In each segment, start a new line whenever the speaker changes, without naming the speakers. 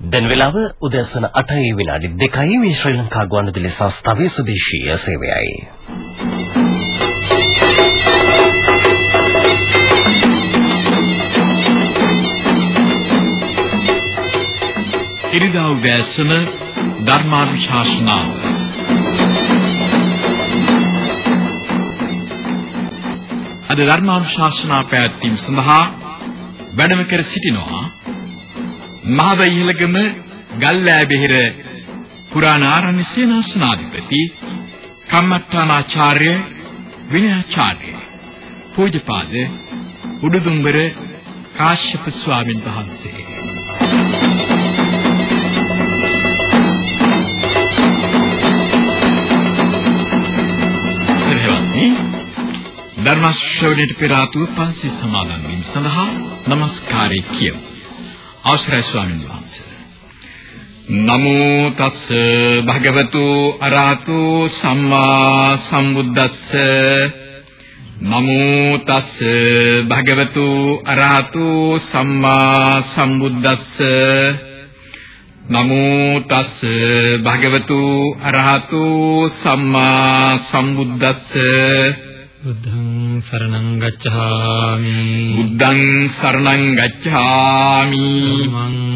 දැන් වෙලාව උදෑසන 8යි විනාඩි 2යි මේ ශ්‍රී ලංකා ගුවන්විදුලි සංස්ථාවේ සුදේශීය සේවයයි.
ඉරිදා උදෑසන ධර්මාභිශාසනාව අද ධර්මාභිශාසනා පැවැත්වීම සඳහා වැඩම කර සිටිනවා මහව ඉහළගම ගල්ලෑබෙහෙර පුරාණාරණ්‍ය සේනාසනාධිපති කම්මට්ටානාචාර්ය විනයාචාර්ය පූජ්‍යපාද උඩුදුම්බර කාශ්‍යප ස්වාමීන් වහන්සේ ධර්ම ශ්‍රවණයට පෙර ආතුව පන්සල් සමාදන් වීම සඳහා নমස්කාරය කියමු. අවසරයි ස්වාමීන් වහන්සේ. නමෝ තස්ස භගවතු අරහතු සම්මා සම්බුද්දස්ස. නමෝ තස්ස භගවතු අරහතු සම්මා සම්බුද්දස්ස. නමෝ තස්ස භගවතු අරහතු සම්මා සම්බුද්දස්ස.
බුද්ධං සරණං ගච්ඡාමි.
බුද්ධං සරණං ගච්ඡාමි.
ධම්මං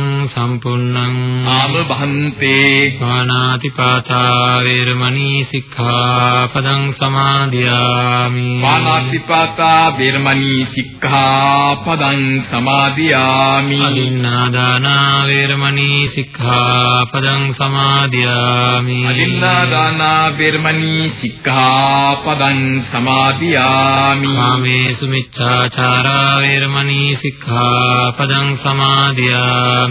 සම්පූර්ණං
ආම භන්තේ
පානාති පාතා වේරමණී සික්ඛාපදං සමාදියාමි.
පානාති පාතා වේරමණී සික්ඛාපදං සමාදියාමි.
අදින්නා දාන වේරමණී සික්ඛාපදං සමාදියාමි.
අදින්නා දාන වේරමණී සික්ඛාපදං සමාදියාමි.
කාමේසු මිච්ඡාචාරා වේරමණී සික්ඛාපදං සමාදියාමි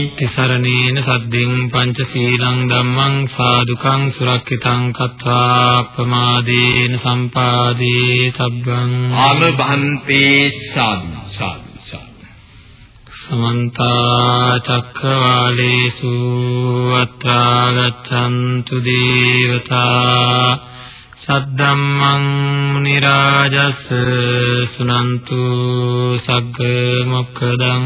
තිසරණේන සද්දින් පංචශීලං ධම්මං සාදුකං සුරක්ෂිතං කତ୍වා ප්‍රමාදේන සම්පාදේ තබ්බං
ආම බහන්තේ සාදු සාදු සාදු.
සමන්ත චක්කවාලේසු අත්‍රා ගච්ඡන්තු දේවතා සද්දම්මං මුනි රාජස් සුනන්තු සග්ග මොක්ඛදං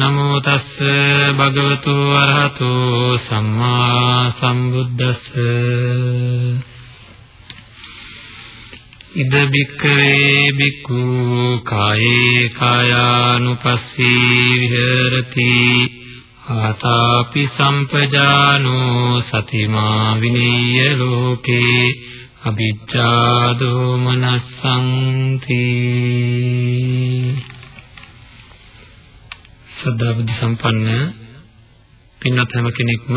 නමෝ තස්ස භගවතු අරහතෝ සම්මා සම්බුද්දස්ස. ඉද බික්කවේ බික්ඛු කායේ කායානුපස්සී විහෙරති. ආතාපි සම්පජානෝ සතිමා විනීය ලෝකේ. අවිජ්ජා දෝමනස්සංති සදා බුද්ධ සම්පන්න පින්වත් හැම කෙනෙක්ම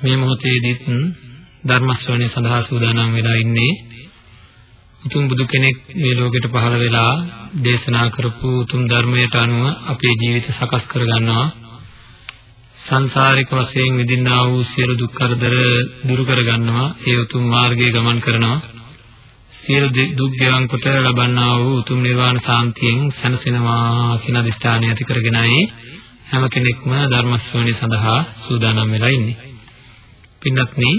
මේ මොහොතේදීත් ධර්ම ශ්‍රවණය සඳහා සූදානම් වෙලා ඉන්නේ. උතුම් බුදු කෙනෙක් මේ ලෝකෙට පහළ වෙලා දේශනා කරපු උතුම් ධර්මයට අනුව අපේ ජීවිත සකස් කරගන්නවා. සංසාරික වශයෙන් විඳින්නා වූ සියලු දුක් කරදර දුරු කරගන්නවා. ඒ උතුම් මාර්ගයේ ගමන් කරනවා. සියලු දුක් ගෙවන් කොට ලබන්නා වූ උතුම් නිර්වාණ සාන්තියෙන් සැනසෙනවා කියන අදිෂ්ඨානය ඇති කරගෙනයි හැම කෙනෙක්ම ධර්ම ශ්‍රවණය සඳහා සූදානම් වෙලා ඉන්නේ. පින්වත්නි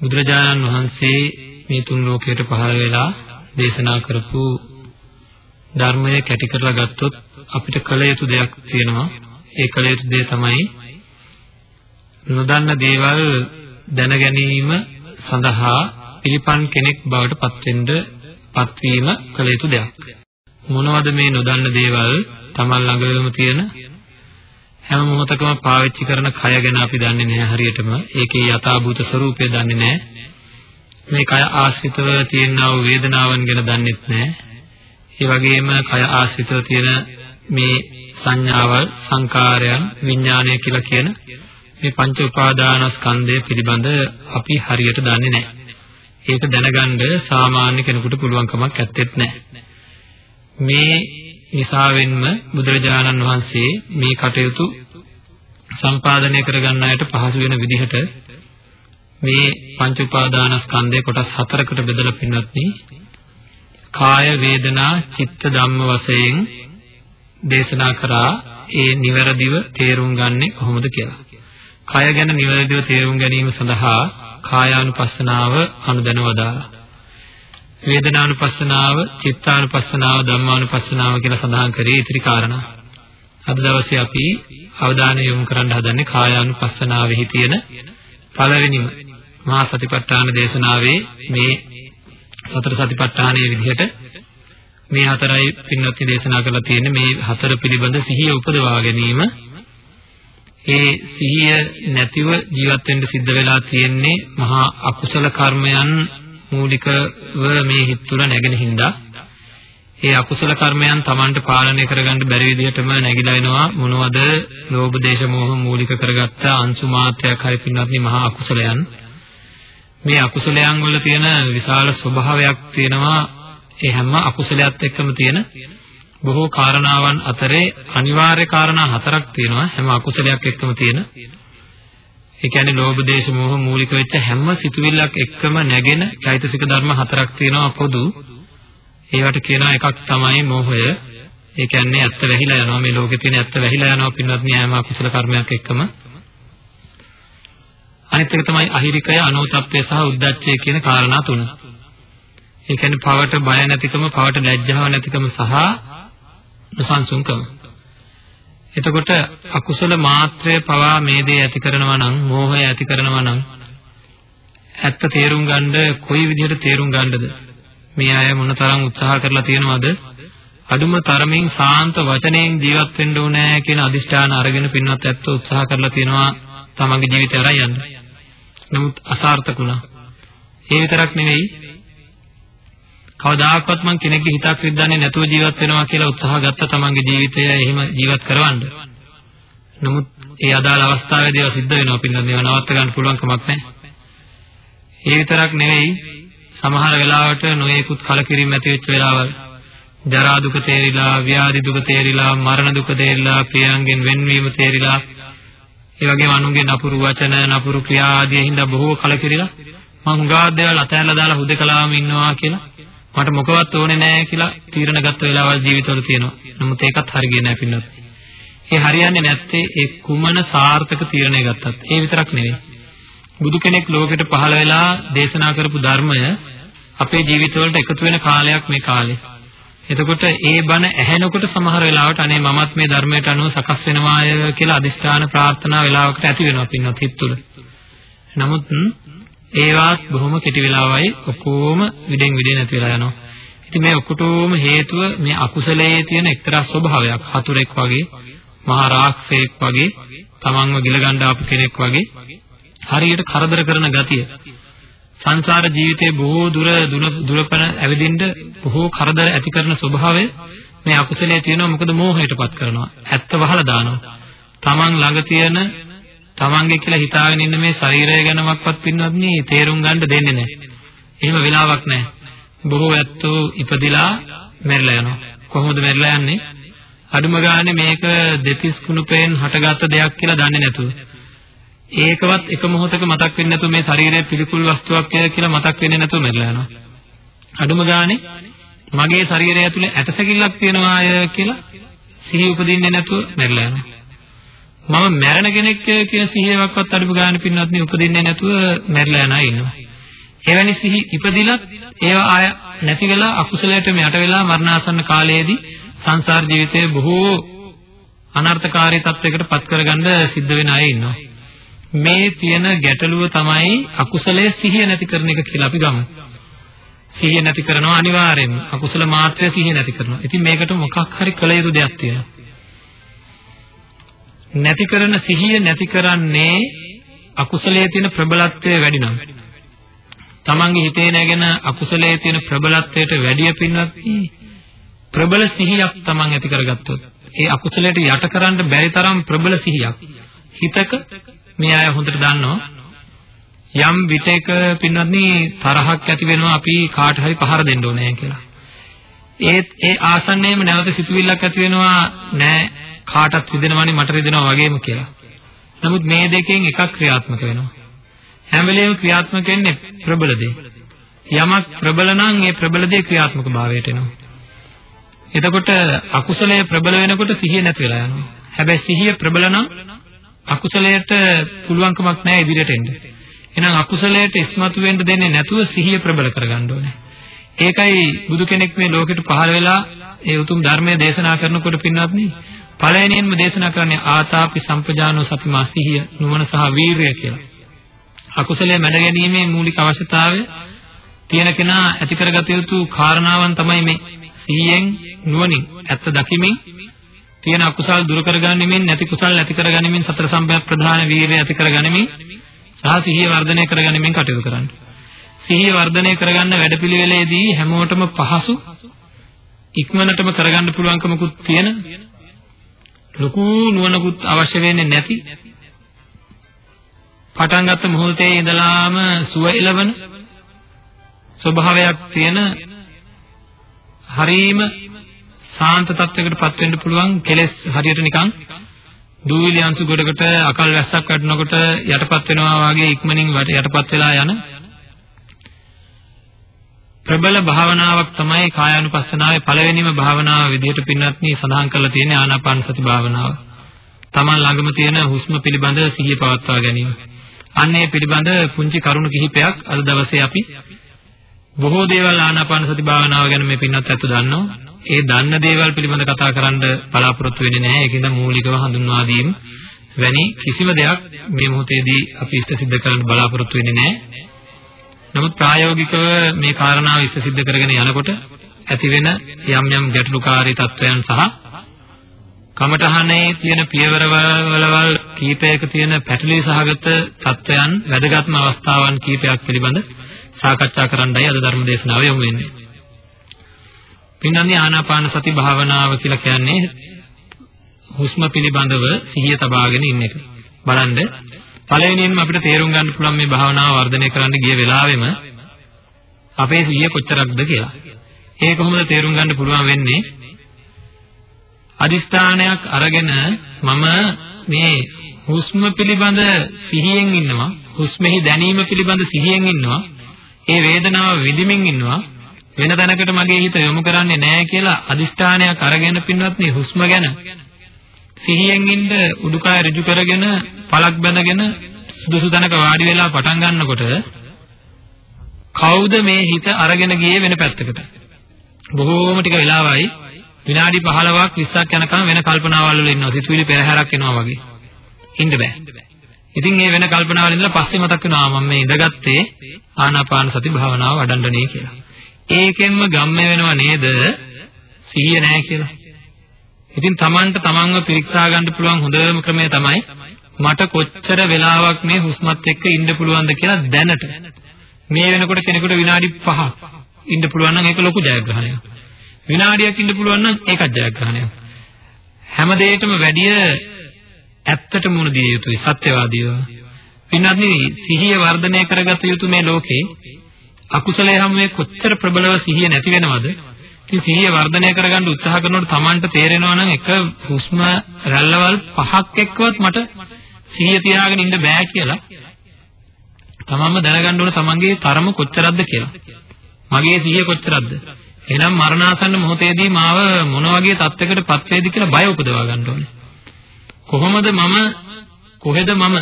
බුදුරජාණන් වහන්සේ මේ තුන් ලෝකයට පහළ වෙලා දේශනා කරපු ධර්මය කැටි කරලා ගත්තොත් අපිට කළ යුතු දෙයක් තියෙනවා. ඒ කළ යුතු දේ තමයි නොදන්න දේවල් දැන ගැනීම සඳහා පිළිපන් කෙනෙක් බවට පත්වෙන්න පත්වීම කළ යුතු දෙයක්. මොනවද මේ නොදන්න දේවල් Taman ළඟම තියෙන හැම මොහොතකම පාවිච්චි කරන කය ගැන අපි දන්නේ නැහැ හරියටම. ඒකේ යථාභූත ස්වરૂපය දන්නේ නැහැ. මේ කය ආශ්‍රිතව තියෙනා වූ වේදනාවන් ගැන දන්නෙත් නැහැ. ඒ වගේම කය ආශ්‍රිතව තියෙන මේ සංඥාවල්, සංකාරයන්, විඥානය කියලා කියන මේ පංච උපාදානස්කන්ධය පිළිබඳ අපි හරියට දන්නේ නැහැ. ඒක දැනගන්න සාමාන්‍ය කෙනෙකුට පුළුවන් කමක් නැත්තේත් නැහැ. මේ නිසාවෙන්ම බුදුරජාණන් වහන්සේ මේ කටයුතු සම්පාදනය කරගන්න අයට පහසු වෙන විදිහට මේ පංච උපාදානස්කන්ධය කොටස් හතරකට බෙදලා පින්වත්නි කාය වේදනා චිත්ත ධම්ම වශයෙන් දේශනා කරා ඒ නිවැරදිව තේරුම් ගන්නේ කොහොමද කියලා. කය ගැන නිවැරදිව තේරුම් ගැනීම සඳහා කායානුපස්සනාව අනුදැනවදාලා. වේදනානුපස්සනාව, චිත්තානුපස්සනාව, ධම්මානුපස්සනාව කියලා සඳහන් කරේ ඉතිරි කාරණා. අද දවසේ අපි අවධානය යොමු කරන්න හදන්නේ කායානුපස්සනාවෙහි තියෙන පළවෙනිම මහා සතිපට්ඨාන දේශනාවේ මේ සතර සතිපට්ඨානයේ විදිහට මේ හතරයි පින්වත්නි දේශනා කරලා තියෙන්නේ මේ හතර පිළිබඳ සිහිය උපදවා ගැනීම ඒ සිහිය නැතිව ජීවත් වෙන්න සිද්ධ වෙලා තියෙන්නේ මහා අකුසල කර්මයන් මූලිකව මේ හිත තුළ නැගෙන හින්දා. ඒ අකුසල කර්මයන් Tamanට පාලනය කරගන්න බැරි විදිහටම නැగిලා එනවා. මොනවද? ලෝභ දේශ මොහ මූලික කරගත්ත අංශු මාත්‍රයක් හරි පින්වත්නි මහා අකුසලයන්. මේ අකුසලයන් වල තියෙන විශාල ස්වභාවයක් තියෙනවා. ඒ හැම අකුසලයක් එක්කම තියෙන බොහෝ කාරණාවන් අතරේ අනිවාර්ය කාරණා හතරක් තියෙනවා. හැම අකුසලයක් එක්කම තියෙන. ඒ කියන්නේ ලෝභ දේශ මොහ මූලික වෙච්ච හැම සිතුවිල්ලක් එක්කම නැගෙන චෛතසික ධර්ම හතරක් තියෙනවා පොදු. ඒවට කියනවා එකක් තමයි මෝහය. ඒ කියන්නේ ඇත්ත වැහිලා යනවා. මේ ලෝකේ තියෙන ඇත්ත වැහිලා යනවා පින්වත්නි හැම අකුසල කර්මයක් එක්කම. අනිත් එක තමයි අහිරිකය අනෝතප්පය සහ උද්දච්චය කියන කාරණා තුන. ඒ කියන්නේ පවට බය නැතිකම, පවට ලැජ්ජාව නැතිකම සහ නොසන්සුන්කම. එතකොට අකුසල මාත්‍රය පවා මේ දේ ඇති කරනවා නම්, මෝහය ඇති කරනවා නම් ඇත්ත තේරුම් ගන්න කොයි විදිහට තේරුම් ගන්නද? මේ අය මොනතරම් උත්සාහ කරලා තියෙනවද? අඩුම තරමින් සාන්ත වචනයෙන් ජීවත් වෙන්න ඕනේ කියන අදිෂ්ඨාන අරගෙන පින්වත් ඇත්තෝ උත්සාහ කරලා තියෙනවා තමන්ගේ ජීවිතය අරන් යන්න. නමුත් අසාර්ථක වුණා. ඒ විතරක් නෙවෙයි කවදාකවත් මං කෙනෙක්ගේ හිතක් රිද්දන්නේ නැතුව ජීවත් වෙනවා කියලා උත්සාහ ගත්ත තමන්ගේ ජීවිතය එහෙම ජීවත් කරවන්න. නමුත් ඒ අදාළ අවස්ථාවේදී ඒවා සිද්ධ වෙනවා පින්නත් මේවා නවත්ත ගන්න පුළුවන් කමක් නැහැ. ඒ විතරක් නෙවෙයි සමහර වෙලාවට නොයෙකුත් කලකිරීම ඇති වෙච්ච වෙලාවල් ජරා දුක තේරිලා, ව්‍යාධි දුක තේරිලා, මරණ දුක තේරිලා, ප්‍රියයන්ගෙන් වෙන්වීම තේරිලා ඒ වගේම අනුන්ගේ නපුරු වචන නපුරු ක්‍රියා ආදී හින්දා බොහෝ කලකිරිලා මම හුඟා දේවල් අතහැරලා දාලා හුදකලාම ඉන්නවා කියලා මට මොකවත් ඕනේ නැහැ කියලා තීරණ ගත්ත වෙලාවල් ජීවිතවල තියෙනවා. නමුත් ඒකත් හරියන්නේ නැහැ පින්නත්. ඒ හරියන්නේ නැත්තේ ඒ කුමන සාර්ථක තීරණය ගත්තත්. ඒ විතරක් නෙවෙයි. බුදු කෙනෙක් ලෝකෙට පහළ වෙලා දේශනා කරපු ධර්මය අපේ ජීවිතවලට එකතු වෙන කාලයක් මේ කාලේ. එතකොට ඒ බණ ඇහෙනකොට සමහර වෙලාවට අනේ මමත් මේ ධර්මයට අනුව සකස් වෙනවාය කියලා අදිෂ්ඨාන ප්‍රාර්ථනා වෙලාවකට ඇති වෙනවා පින්වත් හිත තුළ. නමුත් ඒවත් බොහොම කෙටි වෙලාවයි ඔක්කොම විඩෙන් විඩේ නැති වෙලා යනවා. ඉතින් මේ ඔක්කොටම හේතුව මේ අකුසලයේ තියෙන එක්තරා ස්වභාවයක්. හතුරෙක් වගේ, මහා රාක්ෂයෙක් වගේ, තමන්ව ගිලගන්න ආපු කෙනෙක් වගේ හරියට කරදර කරන ගතිය. සංසාර ජීවිතේ බොහෝ දුර දුරපණ ඇවිදින්න බොහෝ කරදර ඇති කරන ස්වභාවය මේ අකුසලයේ තියෙනවා මොකද මෝහයටපත් කරනවා ඇත්ත වහලා දානවා තමන් ළඟ තියෙන තමන්ගේ කියලා හිතාගෙන ඉන්න මේ ශරීරය ගැනමක්වත් පින්නවත් නේ තේරුම් ගන්න දෙන්නේ නැහැ. එහෙම වෙලාවක් නැහැ. බොහෝ ඇත්තෝ ඉපදිලා මැරිලා යනවා. කොහොමද මැරිලා යන්නේ? අඩුම ගානේ මේක දෙතිස් කුණුපෙන් හටගත්ත දෙයක් කියලා දන්නේ නැතුව. ඒකවත් එක මොහොතක මතක් වෙන්නේ නැතුව මේ ශරීරයේ පිළිකුල් වස්තුවක් කියලා මතක් වෙන්නේ නැතුව මැරිලා යනවා. අඩුම ගානේ මගේ ශරීරය ඇතුලේ ඇටසැකිල්ලක් තියෙනවා අය කියලා සිහි උපදින්නේ නැතුව මැරිලා යනවා. මම මැරෙන කෙනෙක් කියන සිහියක්වත් අඩුම ගානේ පින්නත් නේ උපදින්නේ නැතුව මැරිලා යන අය ඉන්නවා. එවැනි සිහි ඉපදිලත් ඒවා ආය නැති වෙලා අකුසලයටම යට වෙලා මරණාසන්න කාලයේදී සංසාර ජීවිතයේ බොහෝ අනර්ථකාරී තත්වයකට පත් කරගන්න සිද්ධ වෙන අය ඉන්නවා. මේ තියෙන ගැටලුව තමයි අකුසලයේ සිහිය නැති කරන එක කියලා අපි ගමු. සිහිය නැති කරනවා අනිවාර්යයෙන්ම. අකුසල මාත්‍රය සිහිය නැති කරනවා. ඉතින් මේකට මොකක් හරි කළ යුතු දෙයක් තියෙනවා. නැති කරන සිහිය නැති කරන්නේ අකුසලයේ තියෙන ප්‍රබලත්වය වැඩි නම්. තමන්ගේ හිතේ නැගෙන අකුසලයේ තියෙන ප්‍රබලත්වයට වැඩිය පින්වත් ප්‍රබල සිහියක් තමන් ඇති කරගත්තොත් ඒ අකුසලයට යටකරන්න බැරි තරම් ප්‍රබල සිහියක් හිතක මේ අය හොඳට දන්නවා යම් විටයක පින්වත්නි තරහක් ඇති වෙනවා අපි කාට හරි පහර දෙන්න ඕනේ කියලා. ඒත් ඒ ආසන්නයේම නැවත සිතුවිල්ලක් ඇති වෙනවා නෑ කාටත් රිදෙනවනේ මට රිදෙනවා වගේම කියලා. නමුත් මේ දෙකෙන් එකක් ක්‍රියාත්මක වෙනවා. හැම වෙලෙම ක්‍රියාත්මක වෙන්නේ ප්‍රබල දේ. යමක් ප්‍රබල නම් ඒ ප්‍රබල දේ ක්‍රියාත්මක භාවයට එනවා. එතකොට අකුසලයේ ප්‍රබල වෙනකොට සිහිය නැති වෙලා යනවා. හැබැයි සිහිය ප්‍රබල නම් අකුසලයට පුළුවන්කමක් නැහැ ඉදිරියට එන්න. එහෙනම් අකුසලයට ඉස්මතු වෙන්න දෙන්නේ නැතුව සිහිය ප්‍රබල කරගන්න ඕනේ. ඒකයි බුදු කෙනෙක් මේ ලෝකෙට පහළ වෙලා ඒ උතුම් ධර්මය දේශනා කරනකොට පින්වත්නි පළවෙනියෙන්ම දේශනා කරන්නේ ආතාපි සම්පජානෝ සතිමා සිහිය නුවණ සහ වීරිය කියලා. අකුසලයේ මැඩ ගැනීමේ මූලික අවශ්‍යතාවය තියෙන කෙනා ඇති කරගත යුතු කාරණාවන් තමයි මේ සිහියෙන් නුවණින් ඇත්ත දකිමින් තියෙන අකුසල් දුරු කරගන්නෙමින් නැති කුසල් ඇති කරගන්නෙමින් සතර සම්පයක් ප්‍රධාන වීරිය ඇති කරගන්නෙමින් සහ සිහිය වර්ධනය කරගැනීමෙන් කටයුතු කරන්න. සිහිය වර්ධනය කරගන්න වැඩපිළිවෙලේදී හැමෝටම පහසු ඉක්මනටම කරගන්න පුළුවන්කමකුත් තියෙන ලොකු නුවණකුත් අවශ්‍ය වෙන්නේ නැති. පටන් ගත්ත මොහොතේ ඉඳලාම සුව එළවන ස්වභාවයක් තියෙන හරීම සාන්ත තත්වයකට පත් වෙන්න පුළුවන් කෙලෙස් හරියට නිකන් දූවිලි අංශු ගොඩකට අකල් වැස්සක් වැටෙනකොට යටපත් වෙනවා වගේ ඉක්මනින් යටපත් වෙලා යන ප්‍රබල භාවනාවක් තමයි කායානුපස්සනාවේ පළවෙනිම භාවනාව විදිහට පින්වත්නි සඳහන් කරලා තියෙන්නේ ආනාපාන සති භාවනාව. Taman ළඟම තියෙන හුස්ම පිළිබඳ සිහිය පවත්වා ගැනීම. අන්න ඒ පිළිබඳ පුංචි කරුණු කිහිපයක් අද දවසේ අපි බොහෝ දේවල් ආනාපාන සති භාවනාව ගැන මේ පින්වත් අත්තු දන්නවා. ඒ දන්න දේවල් පිළිබඳ කතා කරන්න බලාපොරොත්තු වෙන්නේ නැහැ. ඒකින්ද මූලිකව හඳුන්වා දීම වැනි කිසිම දෙයක් මේ මොහොතේදී අපි ඉෂ්ට සිද්ධ කරන්න බලාපොරොත්තු වෙන්නේ නැහැ. නමුත් ප්‍රායෝගිකව මේ කාරණාව ඉෂ්ට සිද්ධ කරගෙන යනකොට ඇතිවෙන යම් යම් ගැටලුකාරී තත්වයන් සහ කමඨහනේ තියෙන පියවරවල කීපයක තියෙන පැටලී සහගත තත්වයන් වැදගත්ම අවස්ථාවන් කීපයක් පිළිබඳ සාකච්ඡා කරන්නයි අද ධර්ම දේශනාව යොමු වෙන්නේ. පින්නන්නේ ආනාපාන සති භාවනාව කියලා කියන්නේ හුස්ම පිළිබඳව සිහිය තබාගෙන ඉන්න එක. බලන්න පළවෙනියෙන්ම අපිට තේරුම් ගන්න පුළුවන් මේ භාවනාව වර්ධනය කරන්න ගිය වෙලාවෙම අපේ සිහිය කොච්චරක්ද කියලා. ඒක කොහොමද තේරුම් ගන්න පුළුවන් වෙන්නේ? අදිස්ථානයක් අරගෙන මම මේ හුස්ම පිළිබඳ සිහියෙන් ඉන්නවා හුස්මෙහි දැනීම පිළිබඳ සිහියෙන් ඉන්නවා ඒ වේදනාව විඳිමින් ඉන්නවා වෙන තැනකට මගේ හිත යොමු කරන්නේ නැහැ කියලා අදිෂ්ඨානයක් අරගෙන පින්වත්නි හුස්ම ගැන සිහියෙන් ඉන්න උඩුකය ඍජු කරගෙන පලක් බැඳගෙන සුදුසු තැනක වාඩි වෙලා පටන් ගන්නකොට කවුද මේ හිත අරගෙන ගියේ වෙන පැත්තකට? බොහෝම ටික වෙලාවයි. විනාඩි 15ක් 20ක් යනකම් වෙන කල්පනාවල් වල ඉන්නවා. සිතුවිලි පෙරහැරක් එනවා වගේ. ඉන්න බෑ. ඉතින් මේ වෙන කල්පනාවල ඉඳලා පස්සේ මතක් වෙනවා මම මේ ඉඳගත්තේ ආනාපාන සති භාවනාව වඩන්නනේ කියලා. ඒකෙන්ම ගම්ම වෙනව නේද? සිහිය නැහැ කියලා. ඉතින් Tamanට Tamanව පිරික්සා ගන්න පුළුවන් හොඳම ක්‍රමය තමයි මට කොච්චර වෙලාවක් මේ හුස්මත් එක්ක ඉන්න පුළුවන්ද කියලා දැනට. මේ වෙනකොට කෙනෙකුට විනාඩි 5ක් ඉන්න පුළුවන් නම් ඒක ලොකු ජයග්‍රහණයක්. විනාඩියක් ඉන්න පුළුවන් නම් ඒකත් ජයග්‍රහණයක්. හැම දෙයකටම වැඩිය ඇත්තට මුණ දිය යුතුයි සත්‍යවාදීව. පින්වත්නි සිහිය වර්ධනය කරගත යුතු මේ ලෝකේ අකුසලයේ හැමේ කොච්චර ප්‍රබලව සිහිය නැති වෙනවද? ඉතින් සිහිය වර්ධනය කරගන්න උත්සාහ කරනකොට Tamanට තේරෙනවා නම් එක හුස්ම රැල්ලවල් පහක් එක්කවත් මට සිහිය තියාගෙන ඉන්න බෑ කියලා. Tamanම දැනගන්න ඕන Tamanගේ තරම කොච්චරක්ද කියලා. මගේ සිහිය කොච්චරක්ද? එහෙනම් මරණාසන්න මොහොතේදී මාව මොන වගේ තත්යකට පත් වේද කියලා බය උපදවා ගන්න ඕනේ. කොහොමද මම කොහෙද මම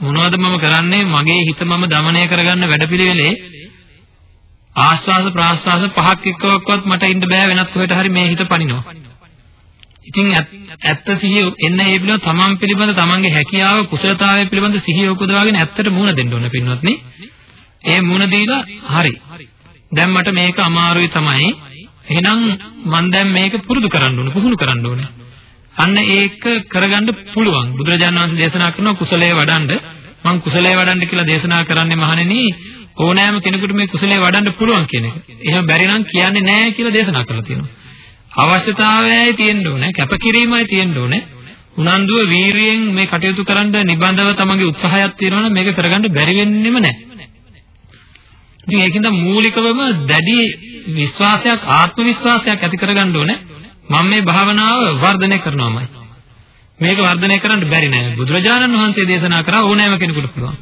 මොනවද මම කරන්නේ මගේ හිත මම দমনය කරගන්න වැඩපිළිවෙලේ ආස්වාස ප්‍රාස්වාස පහක් එක්කවත් මට ඉන්න බෑ වෙනත් කොහෙට හරි මේ හිත පනිනවා. ඉතින් ඇත්ත සිහිය එන්න ඒ පිළිබඳ තමන් පිළිබඳ තමන්ගේ හැකියාව කුසලතාවය පිළිබඳ සිහිය උපදවාගෙන ඇත්තට මූණ දෙන්න ඕන පින්වත්නි. ඒ මූණ දීලා හරි. දැන් මට මේක අමාරුයි තමයි. එහෙනම් මම දැන් මේක පුරුදු කරන්න ඕන, පුහුණු කරන්න ඕනේ. අන්න ඒක කරගන්න පුළුවන්. බුදුරජාණන් වහන්සේ දේශනා කරනවා කුසලයේ වඩන්න. මම කුසලයේ වඩන්න කියලා දේශනා කරන්නේ මහණෙනි ඕනෑම කෙනෙකුට මේ කුසලයේ වඩන්න පුළුවන් කියන එක. එහෙම බැරි නම් කියන්නේ නැහැ කියලා දේශනා කරලා තියෙනවා. අවශ්‍යතාවයයි තියෙන්න ඕනේ, කැපකිරීමයි තියෙන්න ඕනේ. උනන්දුව වීරියෙන් මේ කටයුතු කරන්න නිබඳව තමන්ගේ උත්සාහයක් තියෙනවා නම් මේක කරගන්න බැරි වෙන්නෙම නැහැ. ඉතින් ඒකින්ද මූලිකවම දැඩි විශ්වාසයක් ආත්ම විශ්වාසයක් ඇති කරගන්න ඕනේ. මම මේ භාවනාව වර්ධනය කරනවාමයි. මේක වර්ධනය කරන්න බැරි නෑ. බුදුරජාණන් වහන්සේ දේශනා කරා ඕනෑම කෙනෙකුට පුළුවන්.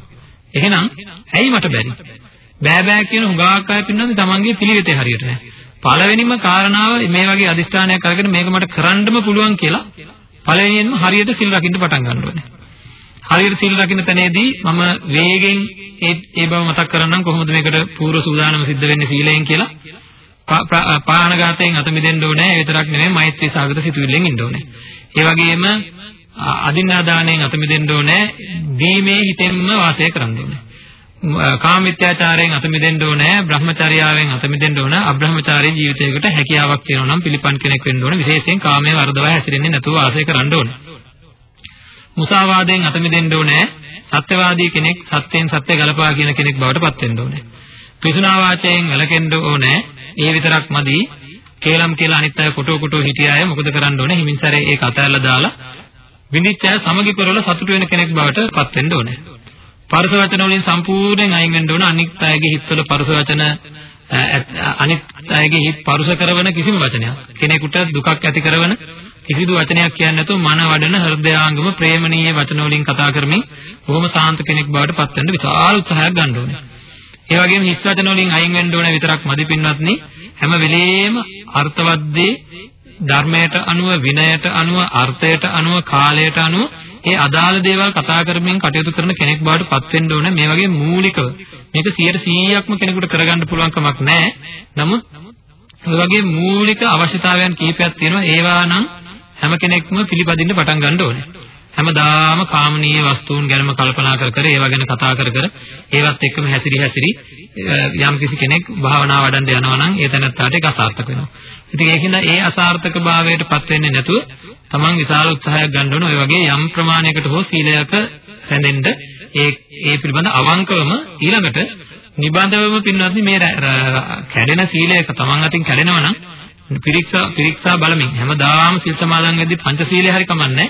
එහෙනම් ඇයි මට බැරි? බෑ බෑ කියන හුඟාක් අය පින්නන්නේ තමන්ගේ පිළිවෙතේ හරියට නෑ. පළවෙනිම කාරණාව මේ වගේ අදිෂ්ඨානයක් අරගෙන මේක මට කරන්නම පුළුවන් කියලා පළවෙනියෙන්ම හරියට සිල් රකින්න පටන් ගන්න ඕනේ. හරියට සිල් රකින්න තැනේදී මම වේගෙන් ඒ ඒ බව මතක් කරන්නම් කොහොමද මේකට පූර්ව සූදානම සිද්ධ වෙන්නේ සීලයෙන් කියලා. පාණඝාතයෙන් අත මිදෙන්න ඕනේ. ඒ විතරක් නෙමෙයි මෛත්‍රී සාගත සිතුවිල්ලෙන් ඉන්න ඕනේ. ඒ වගේම අදින්නාදානයෙන් අත මිදෙන්න ඕනේ. දීමේ හිතෙන්ම වාසය කරන්න ඕනේ. කාමමිත්‍යාචාරයෙන් අත මිදෙන්න ඕනේ බ්‍රහ්මචර්යාවෙන් අත මිදෙන්න ඕන අබ්‍රහ්මචාරී ජීවිතයකට හැකියාවක් තියෙනවා නම් පිළිපන් කෙනෙක් වෙන්න ඕන. විශේෂයෙන් කාමයේ වර්ධව හැසිරෙන්නේ නැතුව වාසය කරන්න ඕන. මුසාවාදයෙන් අත මිදෙන්න ඕනේ සත්‍යවාදී කෙනෙක් සත්‍යයෙන් සත්‍ය ගලපා කියන කෙනෙක් බවට පත් වෙන්න ඕනේ. ත්‍රිසුණා වාචයෙන් වැළකෙන්න ඕනේ ඒ විතරක් මදි. කේලම් කියලා අනිත් අය කොටෝ කොටෝ හිටිය අය මොකද කරන්න ඕනේ? හිමින්සරේ ඒක අතහැරලා දාලා විනිච්ඡය සමගි කරවල සතුට වෙන කෙනෙක් බවට පත් වෙන්න ඕනේ. පරස වචන වලින් සම්පූර්ණයෙන් අයින් වෙන්න ඕන අනිත් අයගේ හිතවල පරස වචන අනිත් අයගේ හිත පරුස කරන කිසිම වචනයක් කෙනෙකුට දුකක් ඇති කරන කිසිදු වචනයක් කියන්නේ නැතුව මන වඩන හෘදයාංගම ප්‍රේමණීය වචන වලින් කතා කරමින් බොහොම සාන්ත කෙනෙක් බවට පත් වෙන්න විශාල උත්සාහයක් ගන්න ඕනේ. ඒ වගේම හිස් වචන වලින් අයින් වෙන්න ඕනේ විතරක් මදි පින්වත්නි හැම වෙලේම අර්ථවත් දේ ධර්මයට අනුව විනයට අනුව අර්ථයට අනුව කාලයට අනුව ඒ අදාළ දේවල් කතා කරමින් කටයුතු කරන කෙනෙක් බවට පත් වෙන්න ඕනේ. මේ වගේ මූලිකව. මේක 100%ක්ම කෙනෙකුට කරගන්න පුළුවන් කමක් නැහැ. නමුත් ඒ වගේ මූලික අවශ්‍යතාවයන් කිහිපයක් තියෙනවා. ඒවා නම් හැම කෙනෙක්ම පිළිපදින්න පටන් ගන්න ඕනේ. හැමදාම කාමනීය වස්තුන් ගැනම කල්පනා කර කර ඒවා ගැන කතා කර කර ඒවත් එක්කම හැසිරි හැසිරි යම් කිසි කෙනෙක් භාවනා වඩන්න යනවා නම් ඒ තැනත්තාට ඒක අසාර්ථක වෙනවා. ඉතින් ඒකින්ද ඒ අසාර්ථක භාවයට පත් වෙන්නේ නැතුව තමන් විශාල උත්සාහයක් ගන්න ඕන. ඔය වගේ යම් ප්‍රමාණයකට හෝ සීලයක රැඳෙන්න ඒ ඒ පිළිබඳ අවංකවම ඊළඟට නිබඳවම පින්වත්නි මේ කැඩෙන සීලයක තමන් අතින් කැඩෙනවා නම් පිරික්සා පිරික්සා බලමින් හැමදාම සිල් සමාදන් වෙද්දී පංචශීලය හරි කමන්නේ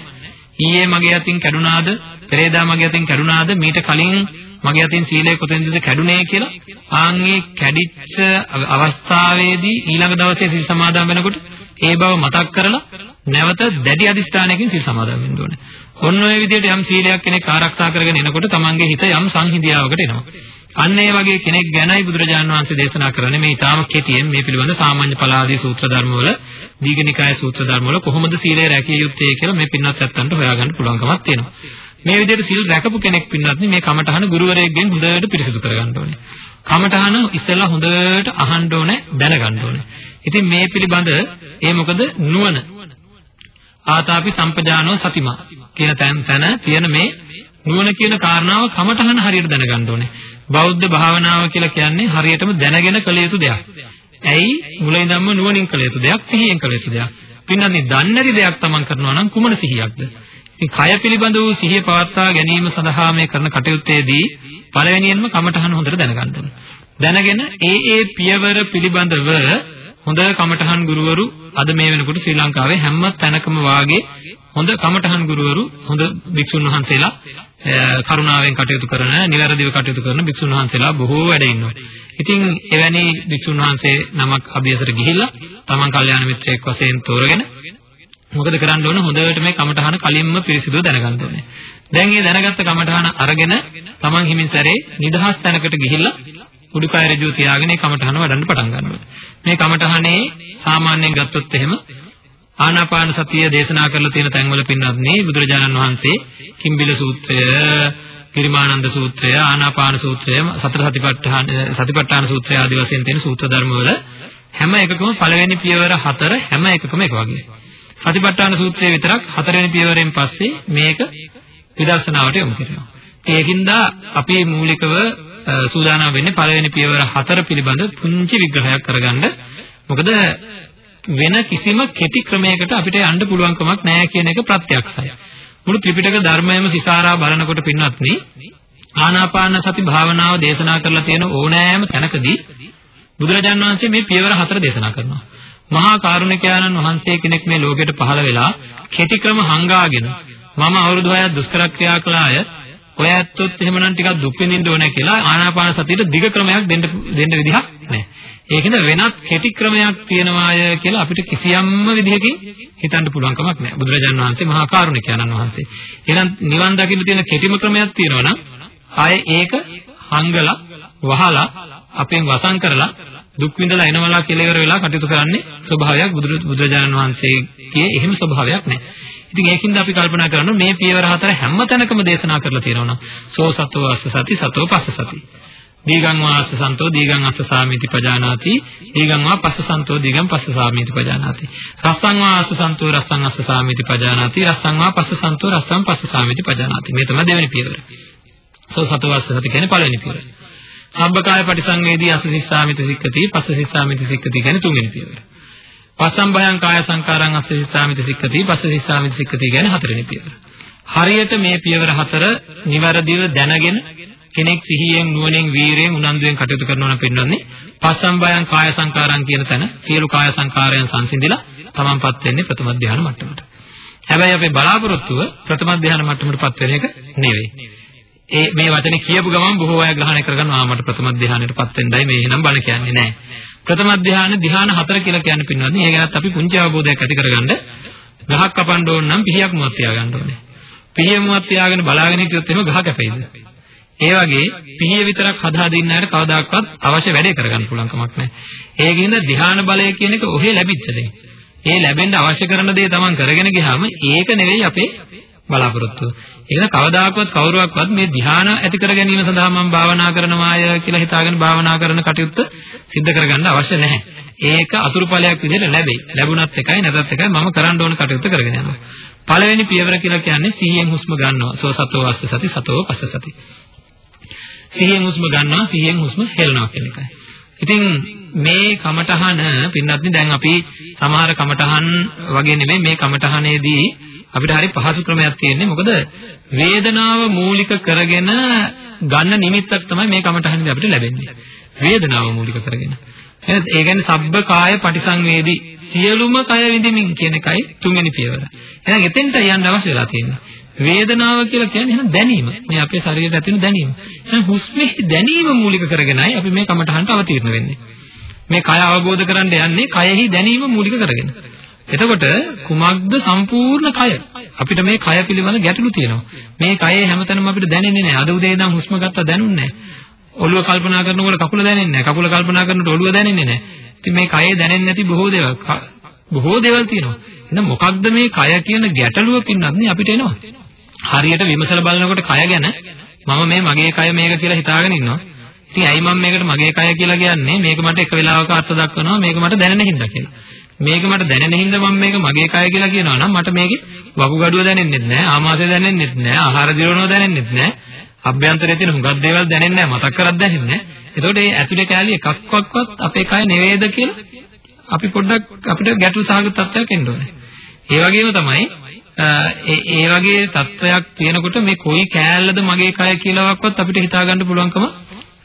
ඊයේ මගේ අතින් කැඩුනාද පෙරේදා මගේ අතින් කැඩුනාද මීට කලින් මගේ අතින් සීලය කොතෙන්ද කැඩුනේ කියලා ආන්ගේ කැඩිච්ච අවස්ථාවේදී ඊළඟ දවසේ සිල් සමාදන් වෙනකොට ඒ බව මතක් කරලා නැවත දැඩි අදිස්ථානයකින් සිල් සමාදන් වෙන්න ඕනේ. ඔන්න ඔය විදිහට යම් සීලයක් කෙනෙක් ආරක්ෂා කරගෙන එනකොට තමන්ගේ හිත යම් සංහිඳියාවකට එනවා. අන්න ඒ වගේ කෙනෙක් ගැනයි බුදුරජාණන් වහන්සේ දේශනා කරන්නේ මේ ඊටාම කෙටියෙන් මේ පිළිබඳ සාමාන්‍ය පලාදී සූත්‍ර ධර්මවල දීඝනිකාය සූත්‍ර ධර්මවල කොහොමද සීලය රැකිය යුත්තේ කියලා මේ පින්නත් ඇත්තන්ට හොයාගන්න පුළුවන්කමක් තියෙනවා. මේ විදිහට සිල් රැකපු කෙනෙක් පින්නත් මේ කමඨහන ගුරුවරයෙක්ගෙන් හොඳට පිරිසිදු කරගන්න ඕනේ. කමඨහන ඉස්සෙල්ලා හොඳට අහන්න ඕනේ දැනගන්න ඕනේ. ඉතින් මේ පිළිබඳ ඒ මොකද නුවණ ආතාපි සම්පජානෝ සතිමා කියන තැන තැන තියෙන මේ නුවණ කියන කාරණාව කමඨහන හරියට දැනගන්න ඕනේ. බෞද්ධ භාවනාව කියලා කියන්නේ හරියටම දැනගෙන කළ යුතු දෙයක්. ඇයි මුලින්දම්ම නුවණින් කළ යුතු දෙයක්, සිහියෙන් කළ යුතු දෙයක්. පින්නන්නේ දන්නේ නැති දෙයක් තමන් කරනවා නම් කුමන සිහියක්ද? ඉතින් කය පිළිබඳ වූ සිහිය පවත්වා ගැනීම සඳහා මේ කරන කටයුත්තේදී පළවෙනියෙන්ම කමඨහන හොඳට දැනගන්න ඕනේ. දැනගෙන ඒ ඒ පියවර පිළිබඳව හොඳ කමඨහන් ගුරුවරු අද මේ වෙනකොට ශ්‍රී ලංකාවේ හැම තැනකම වාගේ හොඳ කමඨහන් ගුරුවරු හොඳ භික්ෂුන් වහන්සේලා කරුණාවෙන් කටයුතු කරන, නිවැරදිව කටයුතු කරන භික්ෂුන් වහන්සේලා බොහෝ වැඩ ඉන්නවා. ඉතින් එවැනි භික්ෂුන් වහන්සේ නමක් අභියසට ගිහිල්ලා තමන් කල්යාණ මිත්‍රයෙක් වශයෙන් තෝරගෙන මොකද කරන්න ඕන හොඳට මේ කමඨහන කලින්ම පිරිසිදුව දැනගන්න ඕනේ. දැන් මේ දැනගත්ත කමඨහන අරගෙන තමන් හිමින් සැරේ නිදහස් තැනකට ගිහිල්ලා උඩුකය ඍජුව තියාගෙන මේ කමඨහන වඩන්න පටන් ගන්නවා. මේ කමඨහනේ සාමාන්‍යයෙන් ගත්තොත් එහෙම ආනාපාන සතිය දේශනා කරලා තියෙන තැන්වල පින්නත් නේ බුදුරජාණන් වහන්සේ කිම්බිල සූත්‍රය, ගිරිමානන්ද සූත්‍රය, ආනාපාන සූත්‍රය, සතර සතිපට්ඨාන සතිපට්ඨාන සූත්‍රය ආදී වශයෙන් තියෙන සූත්‍ර ධර්මවල හැම එකකම පළවෙනි පියවර හතර හැම එකකම එක වගේ. සතිපට්ඨාන සූත්‍රයේ විතරක් හතරවෙනි පියවරෙන් පස්සේ මේක විදර්ශනාවට යොමු කරනවා. ඒකින්ද අපි මූලිකව සූදානම් වෙන්නේ පළවෙනි පියවර හතර පිළිබඳ පුංචි විග්‍රහයක් කරගන්න. මොකද වෙන කිසිම කෙටි ක්‍රමයකට අපිට යන්න පුළුවන් කමක් නැහැ කියන එක ප්‍රත්‍යක්ෂයි. මුළු ත්‍රිපිටක ධර්මයේම සිසාරා බලනකොට පින්වත්නි ආනාපාන සති භාවනාව දේශනා කරලා තියෙන ඕනෑම තැනකදී බුදුරජාන් වහන්සේ මේ පියවර හතර දේශනා කරනවා. මහා කාරුණිකයාණන් වහන්සේ කෙනෙක් මේ ලෝකෙට පහළ වෙලා කෙටි ක්‍රම හංගාගෙන මම අවුරුදු 6ක් දුෂ්කර ක්‍රියා කළාය ඔය ඇත්තොත් එහෙමනම් ටිකක් දුක් විඳින්න ඕනේ කියලා ආනාපාන සතියට දිග ක්‍රමයක් දෙන්න දෙන්න විදිහක් නැහැ. ඒකෙන්ද වෙනත් කෙටි ක්‍රමයක් තියෙනවාය කියලා අපිට කිසියම්ම විදිහකින් හිතන්න පුළුවන් කමක් නැහැ. බුදුරජාණන් වහන්සේ මහා කාරුණිකයන්න් වහන්සේ. එහෙනම් නිවන් දකින්න තියෙන කෙටිම ක්‍රමයක් තියෙනවා නම් ආයේ ඒක හංගලා වහලා අපෙන් වසන් කරලා දුක් විඳලා එනවලා කියලා ඉවර වෙලා කටයුතු කරන්නේ ස්වභාවයක් බුදුරජාණන් වහන්සේගේ එහෙම ස්වභාවයක් නැහැ. ඉතින් ඒකින්ද අපි කල්පනා කරනවා මේ පියවර හතර හැම තැනකම දේශනා කරලා තියෙනවා නම් සෝ සතෝ අස්ස සති සතෝ පස්ස සති. දීගං වාස්ස සන්තෝ දීගං අස්ස සාමීති පජානාති දීගං වා පස්ස සන්තෝ දීගං පස්ස සාමීති පජානාති රස්සං වාස්ස සන්තෝ රස්සං අස්ස සාමීති පජානාති රස්සං වා පස්ස සන්තෝ රස්සං පස්ස සාමීති පජානාති මේ තමයි දෙවෙනි පියවර. සෝ සතෝ අස්ස සති කියන්නේ පළවෙනි පියවර. සබ්බකාය පටිසංවේදී අස්ස සිස්සාමිති සික්කති පස්ස සිස්සාමිති සික්කති කියන්නේ තුන්වෙනි පියවර. පස්සම්බයං කාය සංකාරං අස්ස සිස්සාමිති සික්කති පස්ස සිස්සාමිති සික්කති කියන්නේ හතරවෙනි පියවර. හරියට මේ පියවර හතර નિවරදිව දැනගෙන කෙනෙක් සිහියෙන් නුවණෙන් වීරයෙන් උනන්දුවෙන් කටයුතු කරනවා නම් පෙන්වන්නේ පස්සම්බයං කාය සංකාරං කියන තැන සියලු කාය සංකාරයන් සංසිඳිලා තමන්පත් වෙන්නේ ප්‍රථම ධ්‍යාන මට්ටමට. හැබැයි අපේ බලාපොරොත්තුව ප්‍රථම ධ්‍යාන මට්ටමටපත් වෙන එක නෙවෙයි. ඒ මේ වචනේ කියපු ගමන් බොහෝ අය ග්‍රහණය කරගන්නවා මට ප්‍රථම ධ්‍යානෙටපත් වෙන්නයි මේ එහෙනම් බණ කියන්නේ නැහැ. ප්‍රථම ධ්‍යාන ධ්‍යාන හතර කියලා කියන්නේ පින්වත්නි. ඒ ගැනත් අපි පුංචි අවබෝධයක් ඇති කරගන්න ගහක් කපන්න ඕන නම් පිහියක් මුවත් තියාගන්න ඕනේ. පිහිය මුවත් තියාගෙන බලාගෙන හිටියොත් එහෙම ගහ කැපෙයිද? ඒ වගේ පිහිය විතරක් හදා දින්න අයට කවදාකවත් අවශ්‍ය වැඩේ කරගන්න පුළුවන් කමක් නැහැ. ඒකින්ද ධ්‍යාන බලය කියන එක ඔහේ ලැබිච්ච දෙයක්. ඒ ලැබෙන්න අවශ්‍ය කරන දේ තමන් කරගෙන ගියාම ඒක නෙවෙයි අපේ බලාපොරොත්තුව. ඒක කවදාකවත් කවුරුවක්වත් මේ ධ්‍යාන ඇති කර ගැනීම සඳහා මම භාවනා කරනවාය කියලා හිතාගෙන භාවනා කරන කටයුත්ත සිද්ධ කරගන්න අවශ්‍ය නැහැ. ඒක අතුරු ඵලයක් විදිහට ලැබෙයි. ලැබුණත් එකයි නැතත් එකයි මම කරන්න ඕන කටයුත්ත කරගෙන යනවා. පළවෙනි පියවර කියලා කියන්නේ සිහියෙන් හුස්ම ගන්නවා. සෝ සතෝ වාස්ස සති සතෝ පස්ස සති. සිහියෙන් හුස්ම ගන්නවා සිහියෙන් හුස්ම හෙලනවා කියන එකයි. ඉතින් මේ කමඨහන පින්නත්නි දැන් අපි සමහර කමඨහන් වගේ නෙමෙයි මේ කමඨහනේදී අපිට හරි පහසු ක්‍රමයක් තියෙන්නේ. මොකද වේදනාව මූලික කරගෙන ගන්න නිමිත්තක් තමයි මේ කමඨහනදී අපිට ලැබෙන්නේ. වේදනාව මූලික කරගෙන. එහෙනම් ඒ කියන්නේ සබ්බ කාය පටිසංවේදී සියලුම කය විඳින්මින් කියන එකයි තුන්වෙනි පියවර. එහෙනම් එතෙන්ට යන්න අවශ්‍ය වෙලා තියෙනවා වේදනාව කියලා කියන්නේ එහෙනම් දැනීම. මේ අපේ ශරීරයට ඇති වෙන දැනීම. එහෙනම් හුස්මේ දැනීම මූලික කරගෙනයි අපි මේ කමඨහනට අවතීර්ණ වෙන්නේ. මේ කය අවබෝධ කරගන්න යන්නේ කයෙහි දැනීම මූලික කරගෙන. එතකොට කුමක්ද සම්පූර්ණ කය? අපිට මේ කය පිළිබඳ ගැටලු තියෙනවා. මේ කයේ හැමතැනම අපිට දැනෙන්නේ නැහැ. අද උදේ ඉඳන් හුස්ම ගත්තා දැනුන්නේ නැහැ. ඔළුව කල්පනා කරනකොට කකුල දැනෙන්නේ නැහැ. කකුල කල්පනා කරනකොට ඔළුව දැනෙන්නේ නැහැ. ඉතින් මේ කයේ දැනෙන්නේ නැති බොහෝ දේවල් බොහෝ දේවල් තියෙනවා. එහෙනම් මොකක්ද මේ කය කියන ගැටලුව පින්නත් නේ අපිට එනවා. හරියට විමසලා බලනකොට කය ගැන මම මේ මගේ කය මේක කියලා හිතාගෙන ඉන්නවා. ඉතින් ඇයි මම මේකට මගේ කය කියලා කියන්නේ? මේක මට එක වෙලාවක අර්ථ දක්වනවා මේක මට දැනෙන හින්දා කියලා. මේක මට දැනෙන හින්දා මම මේක මගේ කය කියලා කියනවා නම් මට මේකේ වකුගඩුව දැනෙන්නෙත් නැහැ ආමාශය දැනෙන්නෙත් නැහැ ආහාර දිරවනවා දැනෙන්නෙත් නැහැ අභ්‍යන්තරයේ තියෙන හුඟක් දේවල් දැනෙන්නේ නැහැ මතක් කරක් දැනෙන්නේ නැහැ එතකොට මේ ඇතුලේ කැලි එකක්වත් අපේ කය නෙවෙයිද කියලා අපි පොඩ්ඩක් අපිට ගැටළු සහගත තත්ත්වයක් එන්න ඕනේ ඒ වගේම තමයි ඒ ඒ වගේ තත්ත්වයක් තියෙනකොට මේ කොයි කෑල්ලද මගේ කය කියලාවත් අපිට හිතා ගන්න පුළුවන්කම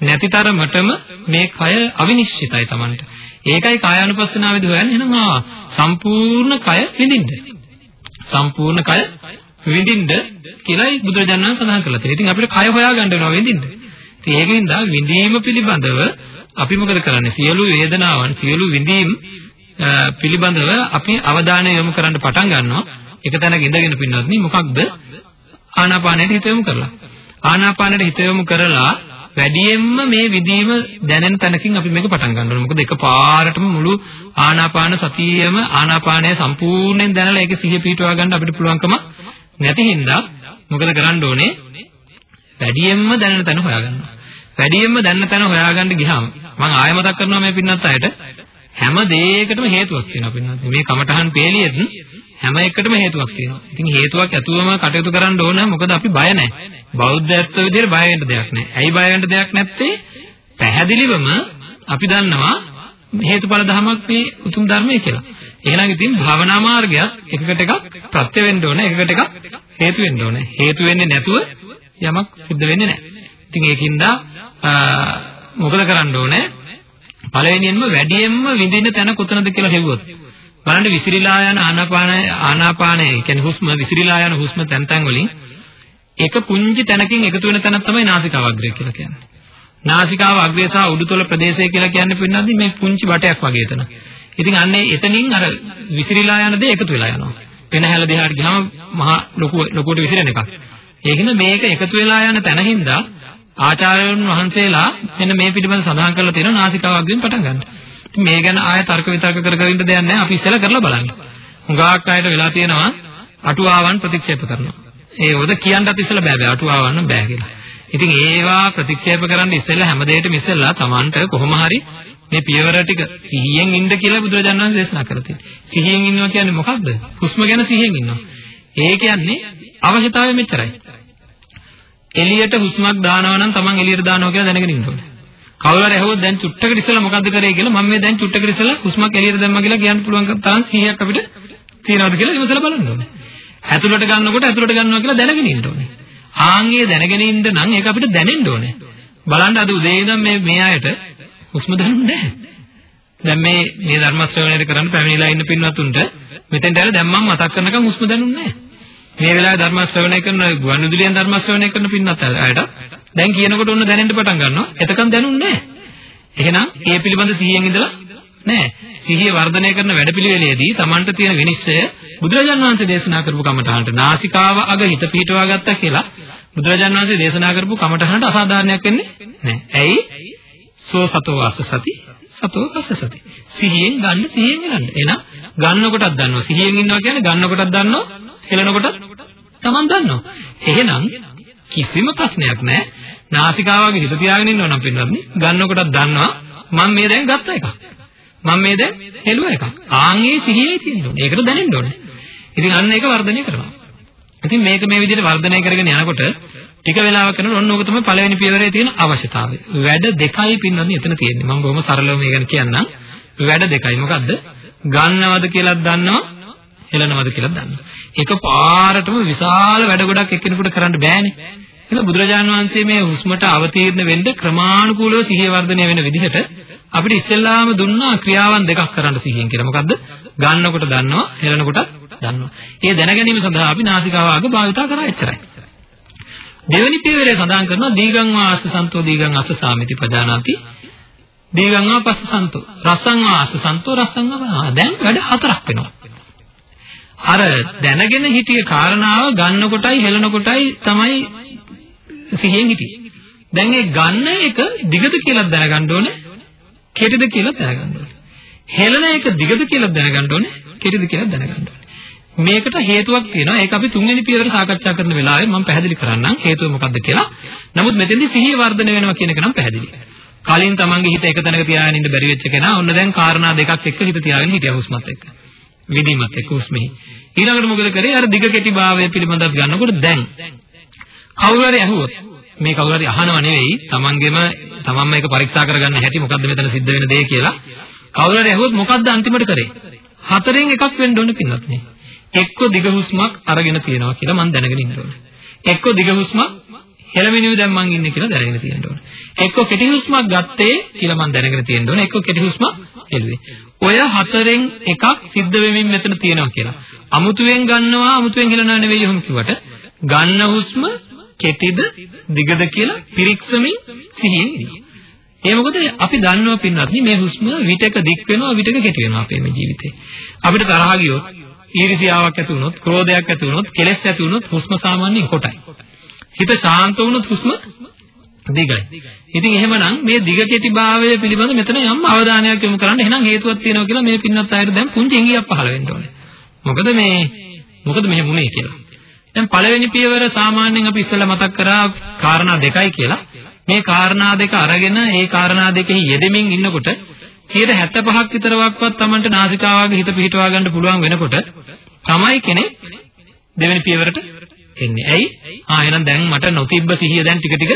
නැති තරමටම මේ කය අවිනිශ්චිතයි Tamanට. ඒකයි කායානුපස්සනාවේදී හොයන්නේ එහෙනම් ආ සම්පූර්ණ කය විඳින්න. සම්පූර්ණ කය විඳින්න කියලායි බුදුරජාණන් වහන්සේ සඳහන් කරලා තියෙන්නේ. ඉතින් අපිට කය හොයාගන්න වෙනවා විඳින්න. ඉතින් ඒකෙන්ද විඳීම පිළිබඳව අපි මොකද කරන්නේ? සියලු වේදනාවන්, සියලු විඳීම් පිළිබඳව අපි අවධානය යොමු කරන්න පටන් ගන්නවා. එක තැනක ඉඳගෙන පින්නත් මොකක්ද? ආනාපානයට හිත යොමු කරලා. ආනාපානයට හිත යොමු කරලා වැඩියෙන්ම මේ විදීම දැනෙන තැනකින් අපි මේක පටන් ගන්න ඕනේ. මොකද එකපාරටම මුළු ආනාපාන සතියෙම ආනාපානය සම්පූර්ණයෙන් දැනලා ඒක සිහිය පිටවා ගන්න අපිට පුළුවන්කම නැති හින්දා මොකද කරන්න ඕනේ? වැඩියෙන්ම දැනෙන තැන හොයාගන්නවා. වැඩියෙන්ම දැනෙන තැන හොයාගන්න ගියාම මම ආයෙ මතක් කරනවා මේ පින්නත් අයට හැම දෙයකටම හේතුවක් තියෙනවා පින්නත්. මේ කමඨහන් පේලියෙත් හැම එකටම හේතුවක් තියෙනවා. ඉතින් හේතුවක් ඇතුවම කටයුතු කරන්න ඕන මොකද අපි බය නැහැ. බෞද්ධත්ව විදිහට බය වෙන්න දෙයක් නැහැ. ඇයි බය වෙන්න දෙයක් නැත්තේ? පැහැදිලිවම අපි දන්නවා හේතුඵල ධමයක් මේ උතුම් ධර්මය කියලා. එහෙනම් ඉතින් භාවනා මාර්ගයක් එකකට එකක් ප්‍රත්‍ය වෙන්න ඕන එකකට එකක් හේතු වෙන්න ඕන. හේතු වෙන්නේ නැතුව යමක් සිද්ධ වෙන්නේ නැහැ. ඉතින් ඒකින්ද මොකද කරන්න ඕනේ? පළවෙනියෙන්ම වැඩියෙන්ම විඳින්න තැන කොතනද කියලා හෙව්වොත් බලන්න විසිරීලා යන ආනාපාන ආනාපානය කියන්නේ හුස්ම විසිරීලා යන හුස්ම තැන් තැන් වලින් එක පුංචි තැනකින් එකතු වෙන තැනක් තමයි නාසිකාව අග්‍රය කියලා කියන්නේ. නාසිකාව අග්‍රය සහ උඩුතල ප්‍රදේශය කියලා කියන්නේ පින්නන්දි මේ පුංචි වටයක් වගේ එතන. ඉතින් අන්නේ එතනින් අර විසිරීලා යන දේ එකතු වෙලා යනවා. පෙනහැල දෙහාට ගියාම මහා ලොකු ලොකුවට විසිරෙන එකක්. ඒකින්ද මේක එකතු වෙලා යන තැනින්දා ආචාර්යවරුන් වහන්සේලා මෙන්න මේ පිළිබඳව සඳහන් කරලා තියෙනවා නාසිකාව අග්‍රයෙන් පටන් ගන්න. මේ ගැන ආය තර්ක විතර්ක කර කර ඉන්න දෙයක් නැහැ. අපි ඉස්සෙල්ලා කරලා බලන්න. හුඟක් අයට වෙලා තියෙනවා අටුවාවන් ප්‍රතික්ෂේප කරනවා. ඒ ඔද කියන්නත් ඉස්සෙල්ලා බෑ බෑ අටුවාවන් නම් බෑ කියලා. ඉතින් ඒවා ප්‍රතික්ෂේප කරන්න ඉස්සෙල්ලා හැම දෙයකටම ඉස්සෙල්ලා Tamanට කොහොම හරි මේ පියවර ටික සිහියෙන් ඉන්න කියලා බුදුරජාණන් වහන්සේ දේශනා කරලා තියෙනවා. සිහියෙන් ඉන්නවා කියන්නේ මොකක්ද? හුස්ම ගැන සිහියෙන් ඉන්නවා. ඒ කියන්නේ අවශ්‍යතාවය මෙච්චරයි. එළියට හුස්මක් දානවා නම් Taman එළියට දානවා කියලා දැනගෙන ඉන්න ඕනේ. කවුරු හරි ඇහුවොත් දැන් චුට්ටකට ඉස්සෙල්ලා මොකද්ද කරේ කියලා මම මේ දැන් චුට්ටකට ඉස්සෙල්ලා හුස්මක් එළියට දැම්මා කියලා කියන්න පුළුවන් තරම් 100ක් අපිට තියනවාද කියලා ඉවසලා බලන්න ඕනේ. ඇතුළට ගන්නකොට ඇතුළට ගන්නවා කියලා දැනගෙන ඉන්න ඕනේ. ආන්ගේ දැනගෙන ඉන්න නම් ඒක අපිට දැනෙන්න ඕනේ. බලන්න අද උදේ ඉඳන් මේ මේ අයට හුස්ම දැනුන්නේ නැහැ. දැන් මේ මේ ධර්ම ශ්‍රවණය කරන්න පැමිණිලා ඉන්න පින්වත්තුන්ට මෙතෙන්ට ඇවිල්ලා දැන් මම මතක් කරනකම් හුස්ම දැනුන්නේ නැහැ. මේ වෙලාවේ ධර්ම ශ්‍රවණය කරන ගුවන්විදුලියෙන් ධර්ම ශ්‍රවණය කරන පින්වත් අයට දැන් කියනකොට ඔන්න දැනෙන්න පටන් ගන්නවා. එතකන් දැනුන්නේ නැහැ. එහෙනම් ඒ පිළිබඳ සිහියෙන් ඉඳලා නැහැ. සිහිය වර්ධනය කරන වැඩපිළිවෙලේදී Tamanට තියෙන විනිශ්චය බුදුරජාණන් වහන්සේ දේශනා කරපු කමඨහනට නාසිකාව අග හිත පීඨවා ගත්තා කියලා බුදුරජාණන් වහන්සේ දේශනා කරපු කමඨහනට අසාධාරණයක් වෙන්නේ නැහැ. ඇයි? සෝ සතෝ වාස සති සතෝ පස්ස සති. සිහියෙන් ගන්න සිහියෙන් ගන්න. එහෙනම් ගන්නකොටත් දන්නවා. සිහියෙන් ඉන්නවා කියන්නේ ගන්නකොටත් දන්නවා. හෙලනකොටත් Taman දන්නවා. එහෙනම් කිසිම ප්‍රශ්නයක් නැහැ. නාසිකාවගේ හිත තියාගෙන ඉන්නවා නම් පින්නත් ගන්නකොටත් දන්නවා මම මේ දැන් ගත්ත එකක්. මම මේ දැන් හෙළුව එකක්. ආන්ගේ සිහියේ තියෙන්න ඕනේ. ඒකට දැනෙන්න ඕනේ. ඉතින් අන්න ඒක වර්ධනය කරනවා. ඉතින් මේක මේ විදිහට වර්ධනය කරගෙන යනකොට ටික වෙලාවක් යනකොට ඔන්න ඕක තමයි පළවෙනි පියවරේ තියෙන අවශ්‍යතාවය. වැඩ දෙකයි පින්නත් එතන තියෙන්නේ. මම බොහොම සරලව මේ ගැන කියන්නම්. වැඩ දෙකයි. මොකද්ද? ගන්නවද කියලාත් දන්නවා, හෙලනවද කියලාත් දන්නවා. එක පාරටම විශාල වැඩ ගොඩක් එක්කෙනෙකුට කරන්න බෑනේ. එහෙනම් බුදුරජාණන් වහන්සේ මේ හුස්මට අවතීර්ණ වෙන්න ක්‍රමානුකූලව සිහිය වර්ධනය වෙන විදිහට අපිට ඉස්සෙල්ලාම දුන්නා ක්‍රියාවන් දෙකක් කරන්න සිහියෙන් කියලා. මොකද්ද? ගන්නකොට දන්නවා, හෙලනකොට දන්නවා. ඒ දැනගැනීම සඳහා අපි නාසිකාව අග භාවිතා කරා එච්චරයි. දෙවෙනි පියවරේ සඳහන් කරනවා දීගං වාස්ස සන්තෝ දීගං අස්ස සාමිති පජානාති. දීගං වා පස්ස සන්තෝ රසං වාස්ස සන්තෝ රසං වා දැන් වැඩ හතරක් වෙනවා. අර දැනගෙන හිටිය කාරණාව ගන්නකොටයි හෙලනකොටයි තමයි සිහියෙන් හිටියේ. දැන් ඒ ගන්න එක දිගද කියලා දැනගන්න ඕනේ. කෙටිද කියලා දැනගන්න ඕනේ. හෙලන එක දිගද කියලා දැනගන්න ඕනේ. කෙටිද කියලා දැනගන්න ඕනේ. මේකට හේතුවක් තියෙනවා. ඒක අපි තුන්වෙනි පියවර සාකච්ඡා කරන වෙලාවේ මම පැහැදිලි කරන්නම් හේතුව මොකක්ද කියලා. නමුත් මෙතෙන්දී සිහිය වර්ධනය වෙනවා කියන එක නම් පැහැදිලි. කලින් තමන්ගේ හිත එක තැනක තියාගෙන ඉන්න බැරි වෙච්ච කෙනා ඔන්න දැන් කාරණා දෙකක් එක්ක හිත තියාගෙන හිටියා හුස්මත් එක්ක. විදීමත් එක්ක හුස්මෙහි. ඊළඟට මොකද කරේ? අර දිග කෙටි භාවය පිළිබඳව ගන්නකොට දැන් කවුරු හරි ඇහුවොත් මේ කවුරු හරි අහනව නෙවෙයි තමන්ගෙම තමන්ම ඒක පරීක්ෂා කරගන්න හැටි මොකද්ද මෙතන සිද්ධ වෙන දේ කියලා කවුරු හරි ඇහුවොත් මොකද්ද අන්තිමට කරේ හතරෙන් එකක් වෙන්න ඕන පින්නත් නේ එක්ක දිග හුස්මක් අරගෙන තියනවා කියලා මම දැනගෙන ඉන්න ඕනේ එක්ක දිග හුස්මක් හෙළමිනිව දැන් මං ඉන්නේ කියලා දැනගෙන තියෙන්න ඕනේ. එක්ක කෙටි හුස්මක් ගත්තේ කියලා මං දැනගෙන තියෙන්න ඕනේ. එක්ක කෙටි හුස්මක් හෙළුවේ. ඔය හතරෙන් එකක් සිද්ධ වෙමින් මෙතන තියෙනවා කියලා. අමුතුවෙන් ගන්නවා අමුතුවෙන් හෙළනවා නෙවෙයි ඔහොම කිව්වට ගන්න හුස්ම කෙටිද දිගද කියලා පිරික්සමින් සිහියෙන් ඉන්නවා. ඒ මොකද අපි දන්නවා පින්වත්නි මේ හුස්ම විටක දික් වෙනවා විටක කෙටි වෙනවා අපේ මේ ජීවිතේ. අපිට තරහ ගියොත් ඊර්ෂියාවක් ඇති වුණොත්, ක්‍රෝධයක් ඇති වුණොත්, කෙලෙස් ඇති වුණොත් හුස්ම සාමාන්‍යයෙන් කොටයි. හිත ශාන්ත වුණොත් හුස්ම දිගයි. ඉතින් එහෙමනම් මේ දිග කෙටි භාවය පිළිබඳ මෙතන යම් අවධානයක් යොමු කරන්න එහෙනම් හේතුවක් තියෙනවා කියලා මේ පින්නත් අයට දැන් පුංචි ඉඟියක් පහළ වෙන්න ඕනේ. මොකද මේ මොකද මෙහෙම වුනේ කියලා. දැන් පළවෙනි පියවර සාමාන්‍යයෙන් අපි ඉස්සෙල්ලා මතක් කරා කාරණා දෙකයි කියලා. මේ කාරණා දෙක අරගෙන ඒ කාරණා දෙකෙහි යෙදෙමින් ඉන්නකොට 75ක් විතර වක්වත් Tamanට නාසිකාවගේ හිත පිහිටවා ගන්න පුළුවන් වෙනකොට තමයි කෙනෙක් දෙවෙනි පියවරට එන්නේ. ඇයි? ආ එහෙනම් දැන් මට නොතිබ්බ සිහිය දැන් ටික ටික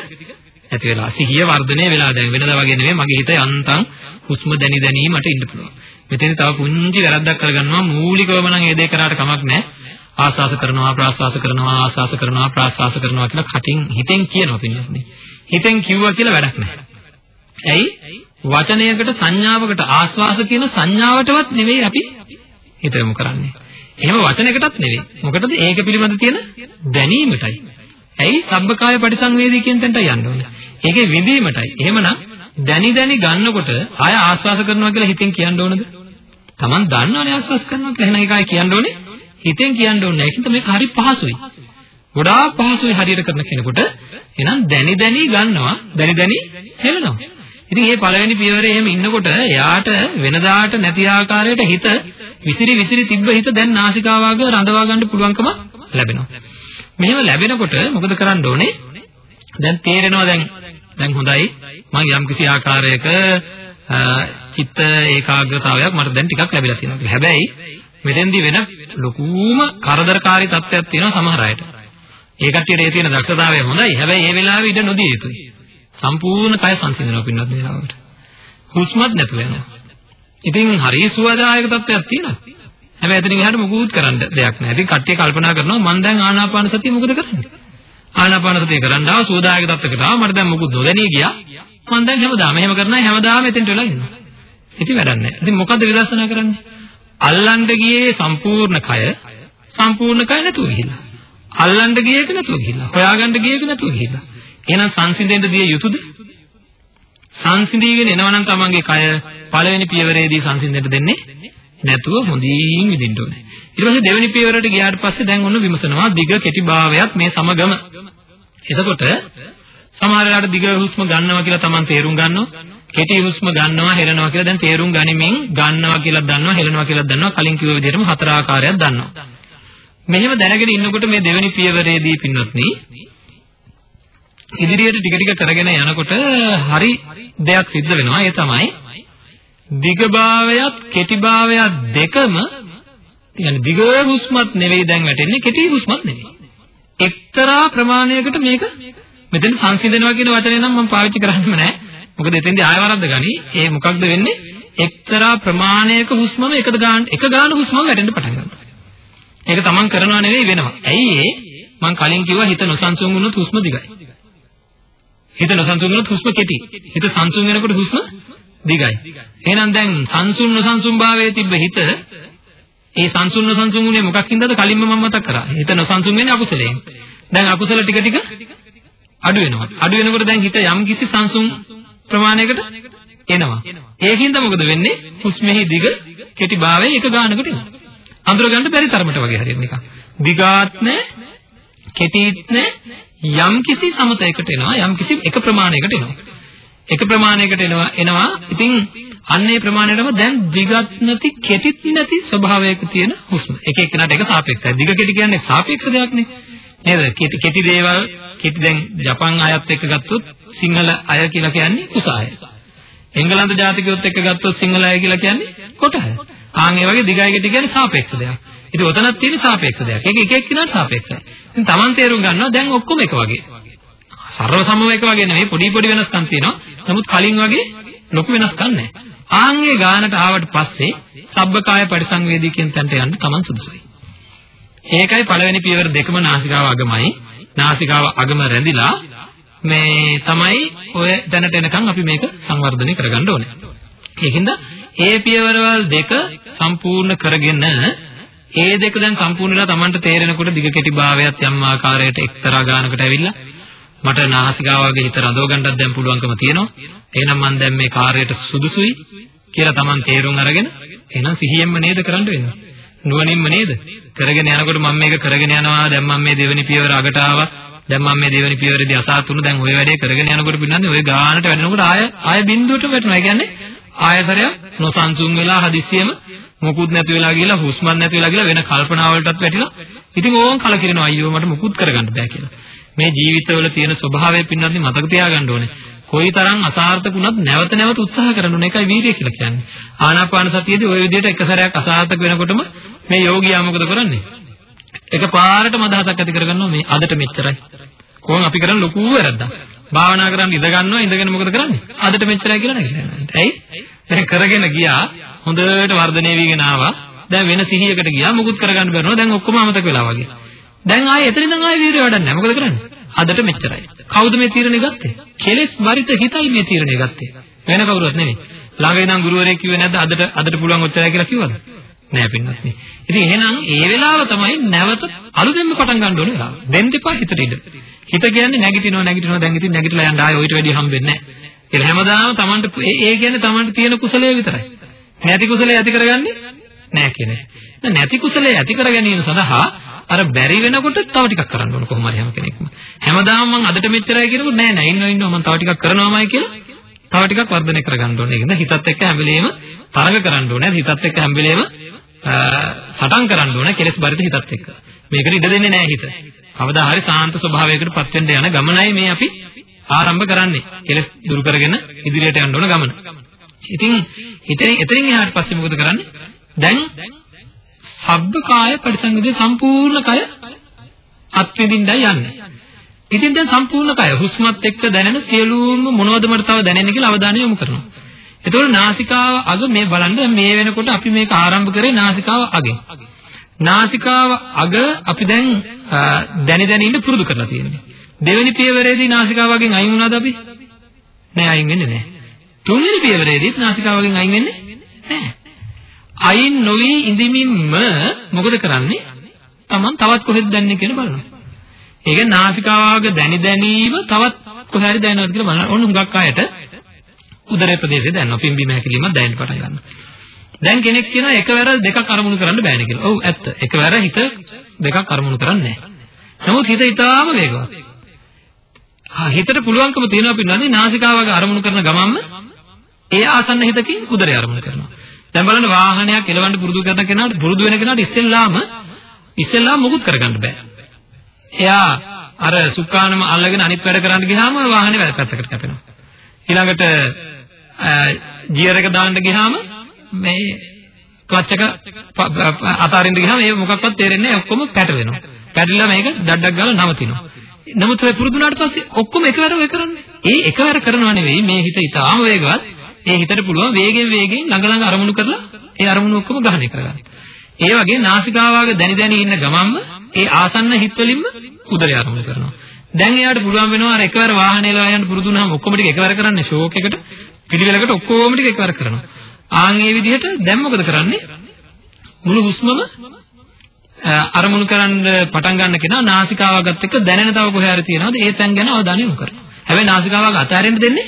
ඇති වෙලා. සිහිය වර්ධනය වෙලා දැන් වෙනදා වගේ නෙමෙයි මගේ හිත යන්තම් හුස්ම දැනි දැනි මට ඉන්න පුළුවන්. මෙතන තව පුංචි වැරද්දක් කරගන්නවා මූලිකවම නම් ඒ දේ කරාට කමක් නැහැ. ආස්වාස කරනවා ප්‍රාස්වාස කරනවා ආස්වාස කරනවා ප්‍රාස්වාස කරනවා කියලා කටින් හිතෙන් කියනවා පින්නන්නේ. හිතෙන් කිව්වා කියලා වැඩක් නැහැ. ඇයි? වචනයකට සංඥාවකට ආස්වාස කියන සංඥාවටවත් නෙවෙයි අපි හිත යොමු කරන්නේ. එහෙම වචනයකටත් නෙවෙයි. මොකටද? ඒක පිළිබඳ තියෙන දැනීමටයි. ඇයි? සබ්බකාය පරිසංවේදී කියන තැනට යන්න ඕනේ. ඒකේ විඳීමටයි. එහෙමනම් දැනි දැනි ගන්නකොට ආය ආස්වාස කරනවා කියලා හිතෙන් කියන්න ඕනද? Taman දන්නවනේ ආස්වාස කරනවා කියලා. එහෙනම් ඒකයි කියන්න ඕනේ. හිතෙන් කියන්න ඕනේ. ඒකින්ද මේක හරි පහසුයි. ගොඩාක් පහසුයි හරියට කරන කෙනෙකුට. එහෙනම් දැනි දැනි ගන්නවා, දැනි දැනි හෙලනවා. ඉතින් මේ පළවෙනි පියවරේ එහෙම ඉන්නකොට එයාට වෙනදාට නැති ආකාරයට හිත විසිරි විසිරි තිබ්බ හිත දැන් නාසිකාවාග රඳවා ගන්න පුළුවන්කම ලැබෙනවා. මෙහෙම ලැබෙනකොට මොකද කරන්න ඕනේ? දැන් තේරෙනවා දැන් දැන් හොඳයි මම යම්කිසි ආකාරයක චිත්ත ඒකාග්‍රතාවයක් මට දැන් ටිකක් ලැබිලා තියෙනවා. හැබැයි මෙතෙන්දී වෙන ලොකුම කරදරකාරී තත්ත්වයක් තියෙනවා සමහර අයට. ඒ කට්ටියට ඒ තියෙන දක්ෂතාවය හොඳයි. හැබැයි ඒ වෙලාවේ ඉඳ නොදිය යුතුයි. සම්පූර්ණ කය සංසිඳනවා පින්නත් මේ වෙලාවට. හුස්මත් නැතුව යනවා. ඉතින් හරි සුවදායක තත්ත්වයක් තියෙනවා. හැබැයි එතනින් එහාට මොකුත් කරන්න දෙයක් නැහැ. ඉතින් කට්ටිය කල්පනා කරනවා මම දැන් ආනාපාන සතිය මොකද කරන්නේ? ආනාපාන සතිය කරන්න ආව සුවදායක තත්ත්වයකට ආව මට දැන් මොකුත් නොදැනී ගියා. මම දැන් හැමදාම එහෙම කරනවා හැමදාම එතෙන්ට වෙලා ඉන්නවා. ඉතින් වැඩක් නැහැ. ඉතින් මොකද්ද විදර්ශනා කරන්නේ? අල්ලන්න ගියේ සම්පූර්ණ කය සම්පූර්ණ කය නැතුව ගිහිල්ලා. අල්ලන්න ගියේක නැතුව ගිහිල්ලා. හොයාගන්න ගියේක නැතුව ගිහිල්ලා. එහෙනම් සංසිඳෙන්න දිය යුතුද? සංසිඳීගෙන එනවනම් තමන්ගේ කය පළවෙනි පියවරේදී සංසිඳෙන්න දෙන්නේ නැතුව හොඳින් විඳින්න ඕනේ. ඊට පස්සේ දෙවෙනි පියවරට ගියාට පස්සේ දැන් ඔන්න විමසනවා දිග කෙටි භාවයත් මේ සමගම. එතකොට සමහර වෙලාවට දිග හුස්ම ගන්නවා කියලා තමන් තේරුම් ගන්නවා. කෙටි හුස්ම ගන්නවා හෙලනවා කියලා දැන් තේරුම් ගනිමින් ගන්නවා කියලා දන්නවා හෙලනවා කියලා දන්නවා කලින් කිව්ව විදිහටම හතර ආකාරයක් දන්නවා. මෙහෙම දැනගෙන ඉන්නකොට මේ දෙවෙනි පියවරේදී පින්වත්නි ඉදිරියට ටික ටික කරගෙන යනකොට හරි දෙයක් සිද්ධ වෙනවා. ඒ තමයි දිගභාවයත් කෙටිභාවයත් දෙකම කියන්නේ දිග හුස්මත් නෙවෙයි දැන් වැටෙන්නේ කෙටි හුස්මත් නෙවෙයි. එක්තරා ප්‍රමාණයකට මේක මෙතන සංසිඳනවා කියන වචනේ නම් මම පාවිච්චි කරන්නෙම නැහැ. මොකද එතෙන්දී ආය වරද්ද ගනි ඒ මොකක්ද වෙන්නේ එක්තරා ප්‍රමාණයක හුස්මම එක ගාන එක ගාන හුස්මම වැටෙන්න පටන් ගන්නවා ඒක තමන් කරනවා නෙවෙයි වෙනවා ඇයි ඒ මම කලින් කිව්වා හිත නොසන්සුන් වුණොත් හුස්ම දිගයි හිත නොසන්සුන් වුණොත් හුස්ම කෙටි. හිත සංසුන් වෙනකොට හුස්ම දිගයි. එහෙනම් දැන් සංසුන් නොසන්සුන් භාවයේ තිබ්බ හිත ඒ සංසුන් නොසන්සුන් උනේ මොකක් හින්දාද කලින්ම මම මතක් කරා. හිත නොසන්සුන් වෙන්නේ අකුසලයෙන්. දැන් අකුසල ටික ටික අඩු වෙනවා. අඩු වෙනකොට දැන් හිත යම් කිසි සංසුන් ප්‍රමාණයකට එනවා. ඒකින්ද මොකද වෙන්නේ? හුස්මෙහි දිග කෙටි භාවයේ එක ගානකට එනවා. අඳුර ගන්න බැරි තරමට වගේ හරියට නිකන්. දිගාත් නැහැ, කෙටිත් නැහැ, යම් කිසි සමතයකට එනවා යම් කිසි එක ප්‍රමාණයකට එනවා එක ප්‍රමාණයකට එනවා එනවා ඉතින් අන්නේ ප්‍රමාණයටම දැන් දිගත් නැති කෙටිත් නැති ස්වභාවයක තියෙන හුස්ම එක එක්කෙනාට එක සාපේක්ෂයි දිග කෙටි කියන්නේ සාපේක්ෂ දෙයක්නේ නේද කෙටි කෙටි දේවල් කෙටි දැන් ජපන් අයත් එක්ක ගත්තොත් සිංහල අය කියලා කියන්නේ කුසාය එංගලන්ත ජාතිකයොත් එක්ක ගත්තොත් සිංහල අය කියලා කියන්නේ කොටය ආන් ඒ වගේ දිගයි කෙටි කියන්නේ සාපේක්ෂ දෙයක් ඉතින් ඔතනක් තියෙන සාපේක්ෂ දෙයක්. ඒක එක එක්කිනාට සාපේක්ෂයි. ඉතින් Taman තේරුම් ගන්නවා දැන් ඔක්කොම එක වගේ. සර්ව සමව එක වගේ නෙමෙයි පොඩි පොඩි වෙනස්කම් තියෙනවා. නමුත් කලින් වගේ ලොකු වෙනස්කම් නැහැ. ආන්ගේ ගානට ආවට පස්සේ සබ්බකාය පරිසංවේදී කියන තැනට යන්න Taman සුදුසුයි. ඒකයි පළවෙනි පියවර දෙකම නාසිකාව අගමයි. නාසිකාව අගම රැඳිලා මේ තමයි ඔය දැනට එනකන් අපි මේක සංවර්ධනය කරගන්න ඕනේ. ඒකින්ද ඒ පියවරවල් දෙක සම්පූර්ණ කරගෙන ඒ දෙක දැන් සම්පූර්ණලා Tamanට තේරෙනකොට දිග කෙටි භාවයත් යම් ආකාරයට එක්තරා ගානකට ඇවිල්ලා මට නාසිකාවගේ හිත රඳව ගන්නත් දැන් පුළුවන්කම තියෙනවා. එහෙනම් මම දැන් මේ කාර්යයට සුදුසුයි කියලා Taman තේරුම් අරගෙන එහෙනම් සිහියෙන්ම නේද කරන්න වෙන්නේ. නුවණින්ම නේද? කරගෙන යනකොට මම මේක කරගෙන යනවා. දැන් මම මේ දෙවෙනි පියවර අගට ආවා. දැන් මම මේ දෙවෙනි පියවරේදී අසාතුණු දැන් ওই වැඩේ කරගෙන යනකොට පින්නන්නේ ওই ගානට වැඩෙනකොට ආය ආය බිඳුවට වැටෙනවා. ඒ කියන්නේ ආයතරයක් නොසන්සුන් වෙලා හදිස්සියෙම මොකුත් නැති වෙලා ගිහලා හුස්මක් නැති වෙලා ගිහලා වෙන කල්පනා වලටත් වැටිලා ඉතින් ඕන් කලකිරෙනවා අයියෝ මට මොකුත් කරගන්න බෑ කියලා. මේ ජීවිතවල තියෙන ස්වභාවය පින්නන්නේ මතක තියාගන්න ඕනේ. කොයිතරම් අසාර්ථක වුණත් නැවත නැවත උත්සාහ කරන ඕන එකයි වීර්යය කියලා කියන්නේ. ආනාපාන සතියේදී ওই විදිහට එක සැරයක් අසාර්ථක වෙනකොටම මේ යෝගියා මොකද කරන්නේ? එක පාරටම අදහසක් ඇති කරගන්නවා මේ අදට මෙච්චරයි. කොහොම අපි කරන්නේ ලොකු වැරද්දක්. භාවනා කරන්න ඉඳ ගන්නවා ඉඳගෙන මොකද කරන්නේ? අදට මෙච්චරයි කියලා නැගිටිනවා. ඇයි? දැන් කරගෙන ගියා හොඳට වර්ධනය වීගෙන ආවා. දැන් වෙන සිහියකට ගියා මුකුත් කරගන්න බැරුණා. දැන් ඔක්කොම අමතක වෙලා වගේ. දැන් ආයේ එතන ඉඳන් ආයේ වීර්ය වඩන්නේ නැහැ. මොකද කරන්නේ? අදට මෙච්චරයි. කවුද මේ තීරණය ගත්තේ? කෙලෙස් වරිත හිතයි මේ තීරණය ගත්තේ. වෙන කවුරුවත් නෙමෙයි. ළඟ ඉඳන් ගුරුවරයෙක් කිව්වේ නැද්ද අදට අදට පුළුවන් ඔච්චරයි කියලා කිව්වද? නෑ පින්නත් නේ. ඉතින් එහෙනම් ඒ වෙලාව තමයි නැවත අලුතෙන්ම පටන් ගන්න ඕනේ වෙලාව. දෙන්න එපා හිතට ඉඳ. හිත කියන්නේ නැගිටිනවා නැගිටිනවා දැන් ඉතින් නැගිටලා යන්න ආයෙ ඔయిత වැඩි හම්බෙන්නේ නැහැ. ඒක හැමදාම Tamanට ඒ කියන්නේ Tamanට තියෙන කුසලයේ විතරයි. නැති කුසලයේ ඇති කරගන්නේ නැහැ කියන්නේ. නැති කුසලයේ ඇති කර ගැනීම සඳහා අර බැරි වෙනකොට තව ටිකක් කරන්න ඕන කොහොම හරි හැම කෙනෙක්ම. හැමදාම මම අදට මෙච්චරයි කියනකොට නෑ නෑ ඉන්නව ඉන්නව මම තව ටිකක් කරනවාමයි කියලා තව ටිකක් වර්ධනය කරගන්න ඕනේ. ඒක හිතත් එක්ක හැම වෙලෙම තරඟ කරන්න ඕනේ. හිතත් එක්ක හැම වෙලෙම සටන් කරන්න ඕනේ කෙලස් බරිත හිතත් එක්ක. මේකට ඉඩ දෙන්නේ නෑ හිත. කවදා හරි සාන්ත ස්වභාවයකට පත් වෙන්න යන ගමනයි මේ අපි ආරම්භ කරන්නේ. කෙලස් දුරු කරගෙන ඉදිරියට යන්න ඕන ගමන. ඉතින් එතනින් එතනින් එහාට පස්සේ මොකද කරන්නේ? දැන් සබ්බ කාය පරිසංගදේ සම්පූර්ණ කය අත්විඳින්නයි යන්නේ. ඉතින් දැන් සම්පූර්ණ කය හුස්මත් එක්ක දැනෙන සියලුම මොනවද මට තව දැනෙන්නේ කියලා අවධානය යොමු කරනවා. එතකොට නාසිකාව අග මේ බලන්න මේ වෙනකොට අපි මේක ආරම්භ කරේ නාසිකාව අගෙන්. නාසිකාව අග අපි දැන් දැනි දැනි ඉන්න පුරුදු කරලා තියෙන්නේ. දෙවෙනි පියවරේදී නාසිකාව අගෙන් අයින් වුණාද අපි? නෑ අයින් වෙන්නේ නෑ. තුන්වෙනි පියවරේදීත් නාසිකාව අගෙන් අයින් වෙන්නේ නෑ. අයින් නොවි ඉඳිමින්ම මොකද කරන්නේ? Taman තවත් කොහෙද දැනන්නේ කියලා බලනවා. ඒක නාසිකාවක දැනි දැනීම තවත් කොහේ හරි දැනනවද කියලා බලන්න. ඕන හුඟක් අයට උදරේ ප්‍රදේශයේ දැනනවා. පිම්බීම හැකිලිම දැනෙන්න පටන් ගන්නවා. දැන් කෙනෙක් කියනවා එකවර දෙකක් අරමුණු කරන්න බෑනේ කියලා. ඔව් ඇත්ත. එකවර හිත දෙකක් අරමුණු කරන්නේ නැහැ. නමුත් හිත ඊටාම වේගවත්. ආ හිතට පුළුවන්කම තියෙනවා පින්නන්නේ නාසිකාවක අරමුණු කරන ගමන්ම ඒ ආසන්න හිතකින් උදරේ අරමුණු කරනවා. දැන් බලන්න වාහනයක් එලවන්න පුරුදු කරන කෙනාට පුරුදු වෙන කෙනාට ඉස්සෙල්ලාම ඉස්සෙල්ලාම මුකුත් කරගන්න බෑ. එයා අර සුක්කානම අල්ලගෙන අනිත් වැඩ කරන්න ගියාම වාහනේ වැඩ පැත්තකට කැපෙනවා. ඊළඟට ගියර් එක දාන්න ගියාම මේ ක්ලච් එක අතාරින්න ගියාම ඒ මොකක්වත් තේරෙන්නේ නැහැ ඔක්කොම පැටලෙනවා. පැටලිලා මේක ඩඩක් ගාලා නවතිනවා. නමුත් ඔය පුරුදුනාට පස්සේ ඔක්කොම එකවර ඔය කරන්නේ. ඒ එකවර කරනවා නෙවෙයි මේ හිත ඉතාම වේගවත්. ඒ හිතට පුළුවන් වේගෙන් වේගෙන් ළඟ ළඟ අරමුණු කරලා ඒ අරමුණු ඔක්කොම ග්‍රහණය කරගන්න. ඒ වගේ නාසිකාවාගේ දැනි දැනි ඉන්න ගමන්ම ඒ ආසන්න හිත වලින්ම උදරය අරමුණු කරනවා. දැන් එයාට පුළුවන් වෙනවා අර එකවර වාහනේලා යන්න පුරුදු වුණාම ඔක්කොම ටික එකවර කරන්නේ ෂෝක් එකට පිළිවෙලකට ඔක්කොම ටික එකවර කරනවා. ආන් ඒ විදිහට දැන් මොකද කරන්නේ? මුළු හුස්මම අරමුණු කරන්න පටන් ගන්න කෙනා නාසිකාවගත් එක්ක දැනෙන තව කොහේ හරි තියනවාද ඒ තැන් ගැන අවධානය යොමු කරනවා. හැබැයි නාසිකාවග අතහැරෙන්න දෙන්නේ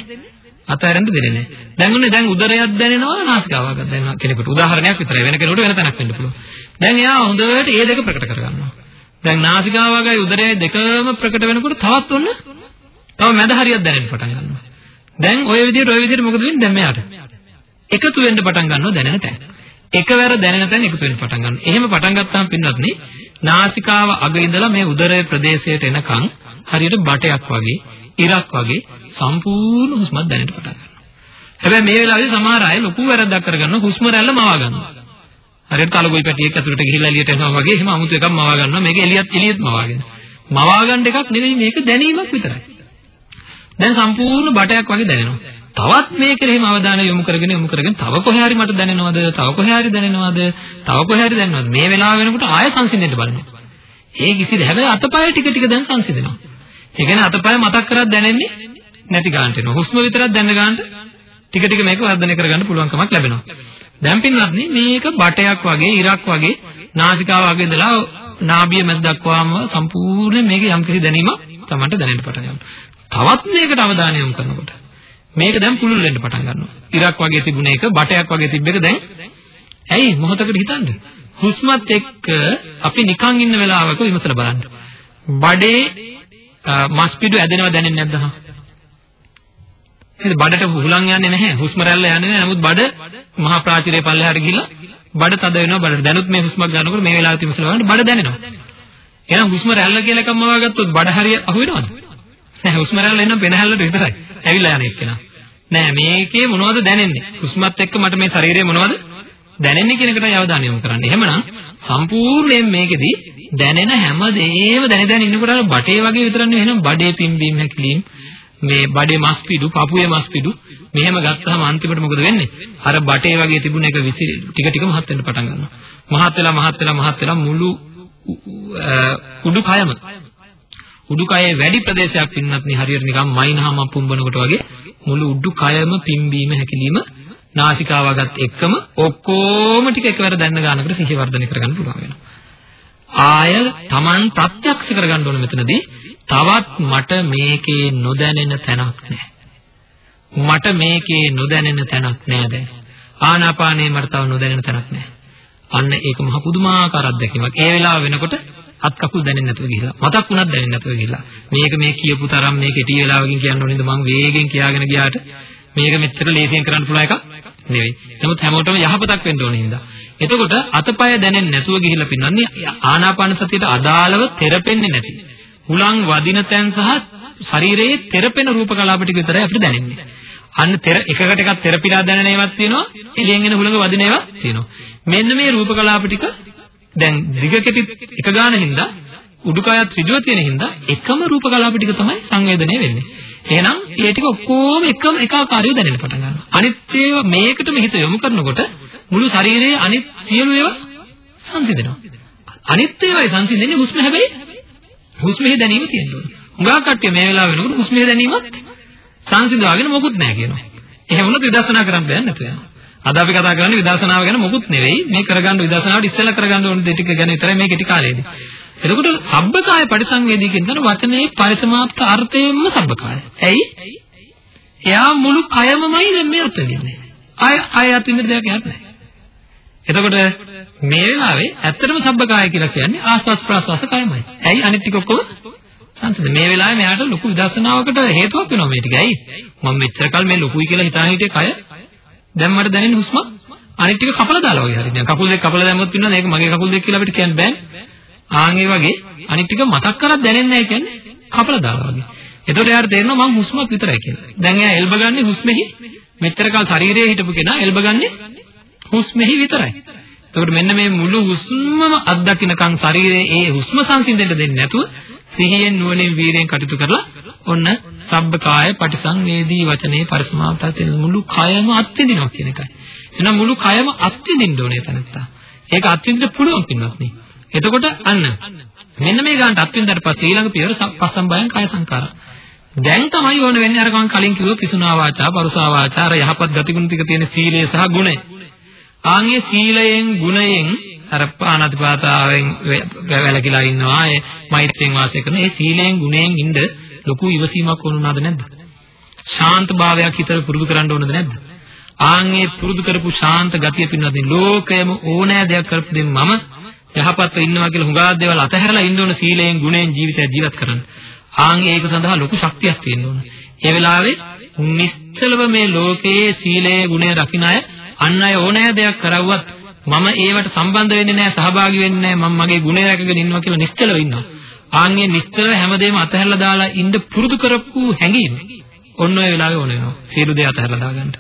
අතහැරෙන්න දෙන්නේ නැහැ. දැන් උන්නේ දැන් උදරයක් දැනෙනවා නාසිකාවග දැනෙනවා කෙනෙකුට. උදාහරණයක් විතරයි වෙන කෙනෙකුට වෙන තැනක් වෙන්න පුළුවන්. දැන් එයා හොඳට ඒ දෙක ප්‍රකට කරගන්නවා. දැන් නාසිකාවගයි උදරයයි දෙකම ප්‍රකට වෙනකොට තවත් ඔන්න තව මැද හරියක් දැනෙන්න පටන් ගන්නවා. දැන් ওই විදිහට ওই විදිහට මොකද වෙන්නේ දැන් මෙයාට? එකතු වෙන්න පටන් ගන්නවා දැනෙන තැන. එකවර දැනෙන තැන එකතු වෙන්න පටන් ගන්නවා. එහෙම පටන් ගත්තාම පින්වත්නි, නාසිකාව අග ඉඳලා මේ උදරය ප්‍රදේශයට එනකන් හරියට බටයක් වගේ, ඉරක් වගේ සම්පූර්ණ හුස්මක් දැනෙන්න පටන් ගන්නවා. හැබැයි මේ වෙලාවේ සමහර අය ලොකු වැරද්දක් කරගන්නවා හුස්ම රැල්ල මවා ගන්නවා. හරියට තලගොයි පැටියෙක් අතුරට ගිහිල්ලා එළියට එනවා වගේ එහෙම 아무තු එකක් මවා ගන්නවා. මේක එළියත් එළියෙත් මවාගෙන. මවා ගන්න එකක් නෙවෙයි මේක දැනීමක් විතරයි. දැන් සම්පූර්ණ බටයක් වගේ දැනෙනවා. තවත් මේ කෙරෙහිම අවධානය යොමු කරගෙන යොමු කරගෙන තව කොහේ හරි මට දැනෙනවද? තව කොහේ හරි දැනෙනවද? තව කොහේ හරි දැනෙනවද? මේ වෙලාව වෙනකොට ආය සංසිඳෙන්න බලන්න. ඒ කිසිද හැබැයි අතපය ටික ටික දැන් සංසිඳෙනවා. ඒ කියන්නේ අතපය මතක් කරත් දැනෙන්නේ නැති ගන්නට එනවා. හුස්ම විතරක් දැනෙන ගන්නට ටික ටික මේක වර්ධනය කරගන්න පුළුවන්කමක් ලැබෙනවා. දැන් පින්වත්නි මේක බටයක් වගේ ඉරක් වගේ නාසිකාව වගේ ඉඳලා නාභිය මැද දක්වාම සම්පූර්ණ මේක යම්කිසි දැනීමක් Tamanට දැනෙන්න පටන් ගන්නවා. තවත් මේකට අවධානය යොමු කරනකොට මේක දැන් පුළුල් වෙන්න පටන් ගන්නවා. ඉරක් වගේ තිබුණ එක බටයක් වගේ තිබ්බ එක දැන් ඇයි මොහොතකට හිතන්න. හුස්මත් එක්ක අපි නිකන් ඉන්න වෙලාවක විමසලා බලන්න. බඩේ මස් පිඩු ඇදෙනව දැනෙන්නේ නැද්ද හා? එහෙනම් බඩට හුලං යන්නේ නැහැ. හුස්ම රැල්ල යන්නේ නැහැ. නමුත් බඩ මහා ප්‍රාචීරයේ පල්ලෙහාට ගිහිල්ලා බඩ තද වෙනවා. බඩට දැනුත් මේ හුස්මක් ගන්නකොට මේ වෙලාවට විමසලා බලන්න බඩ දැනෙනවා. එහෙනම් හුස්ම රැල්ල කියලා එකක්ම වගත්තොත් බඩ හරිය අහු වෙනවද? නැහැ හුස්ම රැල්ල එනම් පෙනහැල්ලට විතරයි. ඇවිල්ලා යන එක්කෙනා. නෑ මේකේ මොනවද දැනෙන්නේ? හුස්මත් එක්ක මට මේ ශරීරයේ මොනවද දැනෙන්නේ කියන එකට අවධානය යොමු කරන්න. එහෙමනම් සම්පූර්ණයෙන් මේකෙදි දැනෙන හැම දෙයක්ම දැන දැන ඉන්නකොට බටේ වගේ විතරක් නෙවෙයි එහෙනම් බඩේ පිම්බීම හැකිලිම් මේ බඩේ මස් පිඩු, පපුවේ මස් පිඩු මෙහෙම ගත්තාම අන්තිමට මොකද වෙන්නේ? අර බටේ වගේ තිබුණ එක ටික ටික මහත් වෙන්න පටන් ගන්නවා. මහත් වෙලා මහත් වෙලා මහත් වෙලා මුළු උඩුකයම උඩුකයේ වැඩි ප්‍රදේශයක් පින්නත් නේ හරියට නිකන් මයින්හම පුම්බනකොට වගේ මුළු උඩුකයම පිම්බීම හැකිලිම නාසිකාවගත් එක්කම ඔක්කොම ටික එකවර දැන්න ගන්නකොට සිහිය වර්ධනය කරගන්න පුළුවන් වෙනවා. ආය Taman ප්‍රත්‍යක්ෂ කරගන්න ඕන මෙතනදී තවත් මට මේකේ නොදැනෙන තැනක් නැහැ. මට මේකේ නොදැනෙන තැනක් නැහැ දැන්. ආනාපානේ මට තව නොදැනෙන තැනක් නැහැ. අන්න ඒක මහ පුදුමාකාර අත්දැකීමක්. ඒ වෙලාව වෙනකොට අත් කකුල් දැනෙන්නේ නැතුව ගිහිලා මතක් වුණත් දැනෙන්නේ නැතුව ගිහිලා මේක මේ කියපු තරම් මේ කෙටි වෙලාවකින් කියන්න ඕනේද මම වේගෙන් කියාගෙන ගියාට මේක මෙච්චර ලේසියෙන් කරන්න පුළුවන් එකක් නෙවෙයි. නමුත් හැමෝටම යහපතක් වෙන්න ඕනේ හින්දා. එතකොට අතපය දැනෙන්නේ නැතුව ගිහිල්ලා පින්නන්නේ ආනාපාන සතියට අදාළව තෙරපෙන්නේ නැති. හුලං වදින තැන් සහ ශරීරයේ තෙරපෙන රූප කලාප ටික විතරයි අපිට දැනෙන්නේ. අන්න තෙර එකකට එකක් තෙරපිලා දැනෙන ඒවාත් තියෙනවා එළියෙන් එන හුලඟ වදින ඒවාත් තියෙනවා. මෙන්න මේ රූප කලාප ටික දැන් දිග කෙටි එක ගාන හින්දා උඩුකයත් ඍජුව තියෙන හින්දා එකම රූප කලාප ටික තමයි සංවේදනය වෙන්නේ. එහෙනම් ඒ ටික ඔක්කොම එකම එකාකාරීව දැනෙන්න පටන් ගන්නවා. අනිත් ඒවා මේකටම හිත යොමු කරනකොට මුළු ශරීරයේ අනිත් සියලු ඒවා සංසිඳෙනවා. අනිත් ඒවායි සංසිඳෙන්නේ හුස්ම හැබැයි හුස්මේ දැනීම තියෙනවා. හුඟා කට්ටිය මේ වෙලාව වෙනකොට හුස්මේ දැනීමත් සංසිඳවාගෙන මොකුත් නැහැ කියනවා. එහෙම වුණොත් විදර්ශනා කරන්න බෑ නේද? අද අපි කතා කරන්නේ විදර්ශනාව ගැන මොකුත් නෙවෙයි. මේ කරගන්න විදර්ශනාවට ඉස්සෙල්ලා කරගන්න ඕන දේ ටික ගැන විතරයි මේ කෙටි කාලේදී. එතකොට සබ්බකාය පරිසංවේදී කියන තන වචනේ පරිසමාප්ත අර්ථයෙන්ම සබ්බකාය. ඇයි? එයා මුළු කයමමයි දැන් මේ අර්ථ දෙන්නේ. ආය ආය අතින් දෙයක් නැහැ. එතකොට මේ වෙලාවේ ඇත්තටම සබ්බකාය කියලා කියන්නේ ආස්වාස් ප්‍රාස්වාස කයමයි. ඇයි අනිත් ටික ඔක්කොම සංසිඳ මේ වෙලාවේ මෙයාට ලොකු විදර්ශනාවකට හේතුවක් වෙනවා මේ ටික. ඇයි? මම මෙච්චර කල් මේ ලොකුයි කියලා හිතාන හිටියේ කය දැන් මට දැනෙන හුස්ම අනිත් ටික කපලා දාලා වගේ හරි. දැන් කකුල් දෙක කපලා දැම්මොත් පින්නන ඒක මගේ කකුල් දෙක කියලා අපිට කියන්න බෑනේ. ආන් ඒ වගේ අනිත් ටික මතක් කරත් දැනෙන්නේ නැහැ කියන්නේ කපලා දාලා වගේ. එතකොට එයාට තේරෙනවා මං හුස්මක් විතරයි කියලා. දැන් එයා එල්බගන්නේ හුස්මෙහි මෙච්චර කල් ශරීරයේ හිටපු කෙනා එල්බගන්නේ හුස්මෙහි විතරයි. එතකොට මෙන්න මේ මුළු හුස්මම අත්දකින්නකන් ශරීරයේ ඒ හුස්ම සංසිඳෙන්න දෙන්නේ නැතුව සිහියෙන් නුවණින් වීර්යෙන් කටයුතු කරලා ඔන්න සබ්බකාය පටිසංවේදී වචනේ පරිසමාපතල් තියෙන මුළු කයම අත්විඳිනවා කියන එකයි. එහෙනම් මුළු කයම අත්විඳින්න ඕනේ තනත්තා. ඒක අත්විඳින්න පුළුවන් පින්වත් නේ. එතකොට අන්න මෙන්න මේ ගන්නට අත්විඳලා පස්සේ ඊළඟ පියවර පස්සම්බයං කාය සංකාරා. දැන් තමයි ඕන වෙන්නේ අර මම කලින් කිව්ව පිසුනා වාචා, පරුසා වාචා, අර යහපත් ගතිගුණ ටික තියෙන සීලය සහ ගුණය. ආන්ගේ සීලයෙන් ගුණයෙන් අර පාණාතිපාතාවෙන් වැළකීලා ඉන්නවා ඒ මෛත්‍රියෙන් වාසය කරන ඒ සීලයෙන් ගුණයෙන් ඉඳ ලොකු ඉවසීමක් වුණාද නැද්ද? ශාන්ත භාවයක් හිතේ පුරුදු කරන්න ඕනද නැද්ද? ආන්ගේ පුරුදු කරපු ශාන්ත ගතිය පින්නදී ලෝකයම ඕනෑ දෙයක් කරපු දෙන්න මම යහපත්ව ඉන්නවා කියලා හුඟා දේවල් අතහැරලා ඉන්න ඕන සීලයෙන් ගුණයෙන් ජීවිතය ජීවත් කරන්න. ආන් ඒක සඳහා ලොකු ශක්තියක් තියෙන්න ඕන. ඒ වෙලාවේ නිශ්චලව මේ ලෝකයේ සීලයේ ගුණය රකින්න අය අන් අය ඕනෑ දෙයක් කරවුවත් මම ඒවට සම්බන්ධ වෙන්නේ නැහැ සහභාගී වෙන්නේ නැහැ මම මගේ ගුණය රැකගෙන ඉන්නවා කියලා නිශ්චලව ඉන්නවා. ආන්ගේ නිශ්චලව හැමදේම අතහැරලා දාලා ඉන්න පුරුදු කරපු හැඟීම ඔන්න ඔය වෙලාවේ ඕන වෙනවා. සියලු දේ අතහැරලා දාගන්න.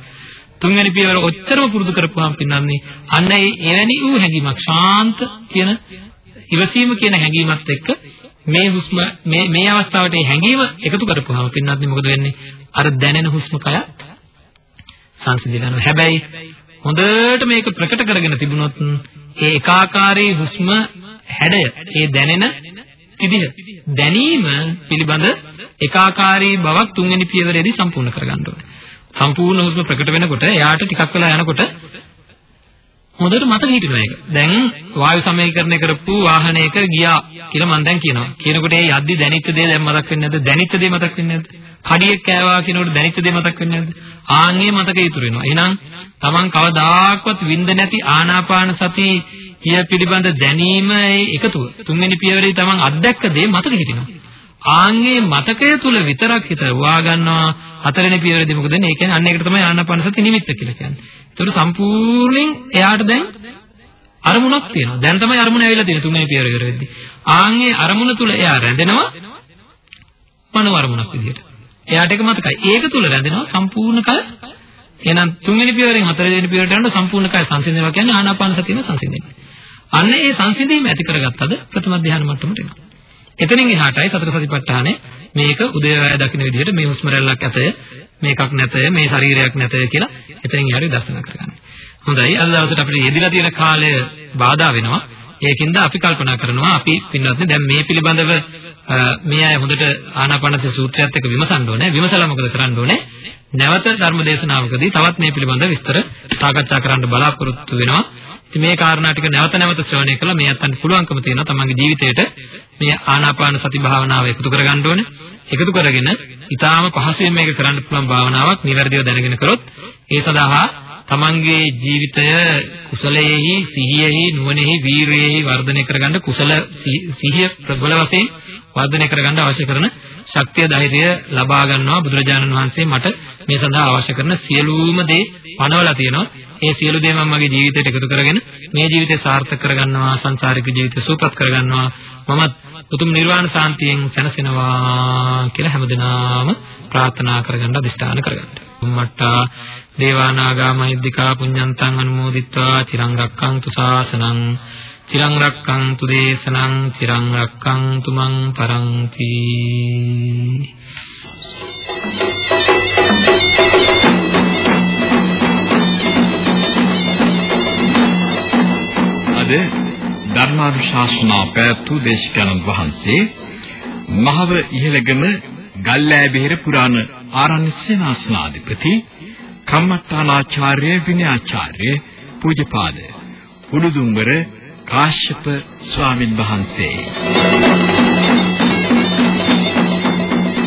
තුන්වෙනි පියවර ඔච්චරම පුරුදු කරපුවාම පින්නන්නේ අන්න ඒ එවැනි වූ හැඟීමක් ශාන්ත කියන ඉවසීම කියන හැඟීමත් එක්ක මේ හුස්ම මේ මේ අවස්ථාවට මේ හැඟීම එකතු කරපුවාම පින්නන්නේ මොකද වෙන්නේ අර දැනෙන හුස්ම කය සංසිඳ ගන්නවා හැබැයි හොඳට මේක ප්‍රකට කරගෙන තිබුණොත් ඒ ඒකාකාරී හුස්ම හැඩය ඒ දැනෙන විදිහ දැනීම පිළිබඳ ඒකාකාරී බවක් තුන්වෙනි පියවරේදී සම්පූර්ණ කරගන්න ඕනේ. සම්පූර්ණ හුස්ම ප්‍රකට වෙනකොට එයාට ටිකක් වෙලා යනකොට හොඳට මතක හිටිනවා ඒක. දැන් වායු සමීකරණය කරපු වාහනයක ගියා කියලා මම දැන් කියනවා. කියනකොට ඒ යද්දි දැනිච්ච දේ දැන් මතක් වෙන්නේ නැද්ද? දැනිච්ච දේ මතක් වෙන්නේ නැද්ද? කඩියෙක් කෑවා කියනකොට දැනිච්ච දේ මතක් වෙන්නේ නැද්ද? ආන්ගේ මතක ඉතුරු වෙනවා. එහෙනම් Taman කවදාකවත් විඳ නැති ආනාපාන සති කිය පිළිබඳ දැනීම එකතුව තුන්වෙනි පියවරේ Taman අත්දැක්ක දේ මතක හිටිනවා. ආන්ගේ මතකය තුල විතරක් හිත වා ගන්නවා හතරවෙනි පියවරේදී මොකද වෙන්නේ? ඒ කියන්නේ අන්න ඒකට තමයි ආනාපාන සති නිමිත්ත කියලා කියන්නේ. ඒතකොට සම්පූර්ණයෙන් එයාට දැන් අරමුණක් තියෙනවා. දැන් තමයි අරමුණ ඇවිල්ලා තියෙන්නේ තුන්වෙනි පියවර ඉවර වෙද්දී. ආන්ගේ අරමුණ තුල එයා රැඳෙනවා මනෝ අරමුණක් විදියට. එයාට ඒක මතකයි. ඒක තුල රැඳෙනවා සම්පූර්ණ කල එහෙනම් තුන්වෙනි පියවරෙන් හතරවෙනි පියවරට යනකොට සම්පූර්ණ කය සංසිඳනවා කියන්නේ ආනාපාන සතියම සංසිඳෙන්නේ. අන්න ඒ සංසිඳීම ඇති කරගත්තද ප්‍රථම ධ්‍යාන මට්ටමට එනවා. එතනින් එහාටයි සතර සතිපට්ඨානය මේක උදේවැය දකින්න විදිහට මේ හුස්ම රැල්ලක් ඇතය මේකක් නැතය මේ ශරීරයක් නැතය කියලා එතනින් එහාට දර්ශන කරගන්න. හොඳයි අද දවසට අපිට යෙදিলা තියෙන කාලය බාධා වෙනවා. ඒකින්ද අපි කල්පනා කරනවා අපි පින්වත්නි දැන් මේ පිළිබඳව මේ අය හොඳට ආනාපානසති සූත්‍රයත් එක්ක විමසන්න ඕනේ. විමසලා මොකද කරන්න ඕනේ? නැවත ධර්ම දේශනාවකදී තවත් මේ පිළිබඳව විස්තර සාකච්ඡා කරන්න බලාපොරොත්තු වෙනවා. ඉතින් මේ කාරණා ටික නැවත නැවත ශ්‍රවණය කළා මේ අතන්ට පුළුවන්කම තියෙනවා තමන්ගේ ජීවිතේට මේ ආනාපාන සති භාවනාව එකතු කරගන්න ඕනේ. එකතු කරගෙන ඊටාම පහසුවෙන් මේක කරන්න පුළුවන් භාවනාවක් නිවැරදිව දැනගෙන කරොත් ඒ සඳහා තමන්ගේ ජීවිතය කුසලයේහි සිහියෙහි නුවණෙහි වීරියෙහි වර්ධනය කරගන්න කුසල සිහිය ප්‍රබල වශයෙන් වර්ධනය කරගන්න අවශ්‍ය කරන ශක්තිය ධෛර්යය ලබා ගන්නවා බුදුරජාණන් වහන්සේ මට මේ සඳහා අවශ්‍ය කරන සියලුම දේ පනවලා තියෙනවා. ඒ සියලු දේ මම මගේ ජීවිතයට එකතු කරගෙන මේ ජීවිතය සාර්ථක කරගන්නවා සංසාරික ජීවිතය සූපත් කරගන්නවා. මමත් උතුම් නිර්වාණ සාන්තියෙන් සැනසෙනවා කියලා හැමදෙනාම ප්‍රාර්ථනා කරගන්න අදිෂ්ඨාන කරගන්න. මට්ටා දේවානාගා මහිද්దికා පුඤ්ඤන්තං අනුමෝදිත්වා චිරං රක්ඛන්තු ශාසනං චිරං රක්ඛන්තු දේශනං චිරං රක්ඛන්තු මං පරන්ති
අද ධර්මානුශාසනා පැවැත්වූ දේශකයන්න් වහන්සේ මහව ඉහළගම ගල්ලෑබෙහෙර පුරාණ ආරණ්‍ය සේනාසනාධිපති කම්මත්තානාචාර්ය විනයාචාර්ය පූජ්‍යපාද උඩුදුම්බර කාශ්‍යප ස්වාමින් වහන්සේ.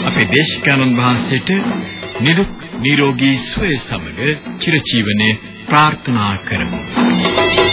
අපේ දේශකයන්න් වහන්සේට නිරුක් නිරෝගී සුවය සමග චිරජීවනයේ ප්‍රාර්ථනා කරමු.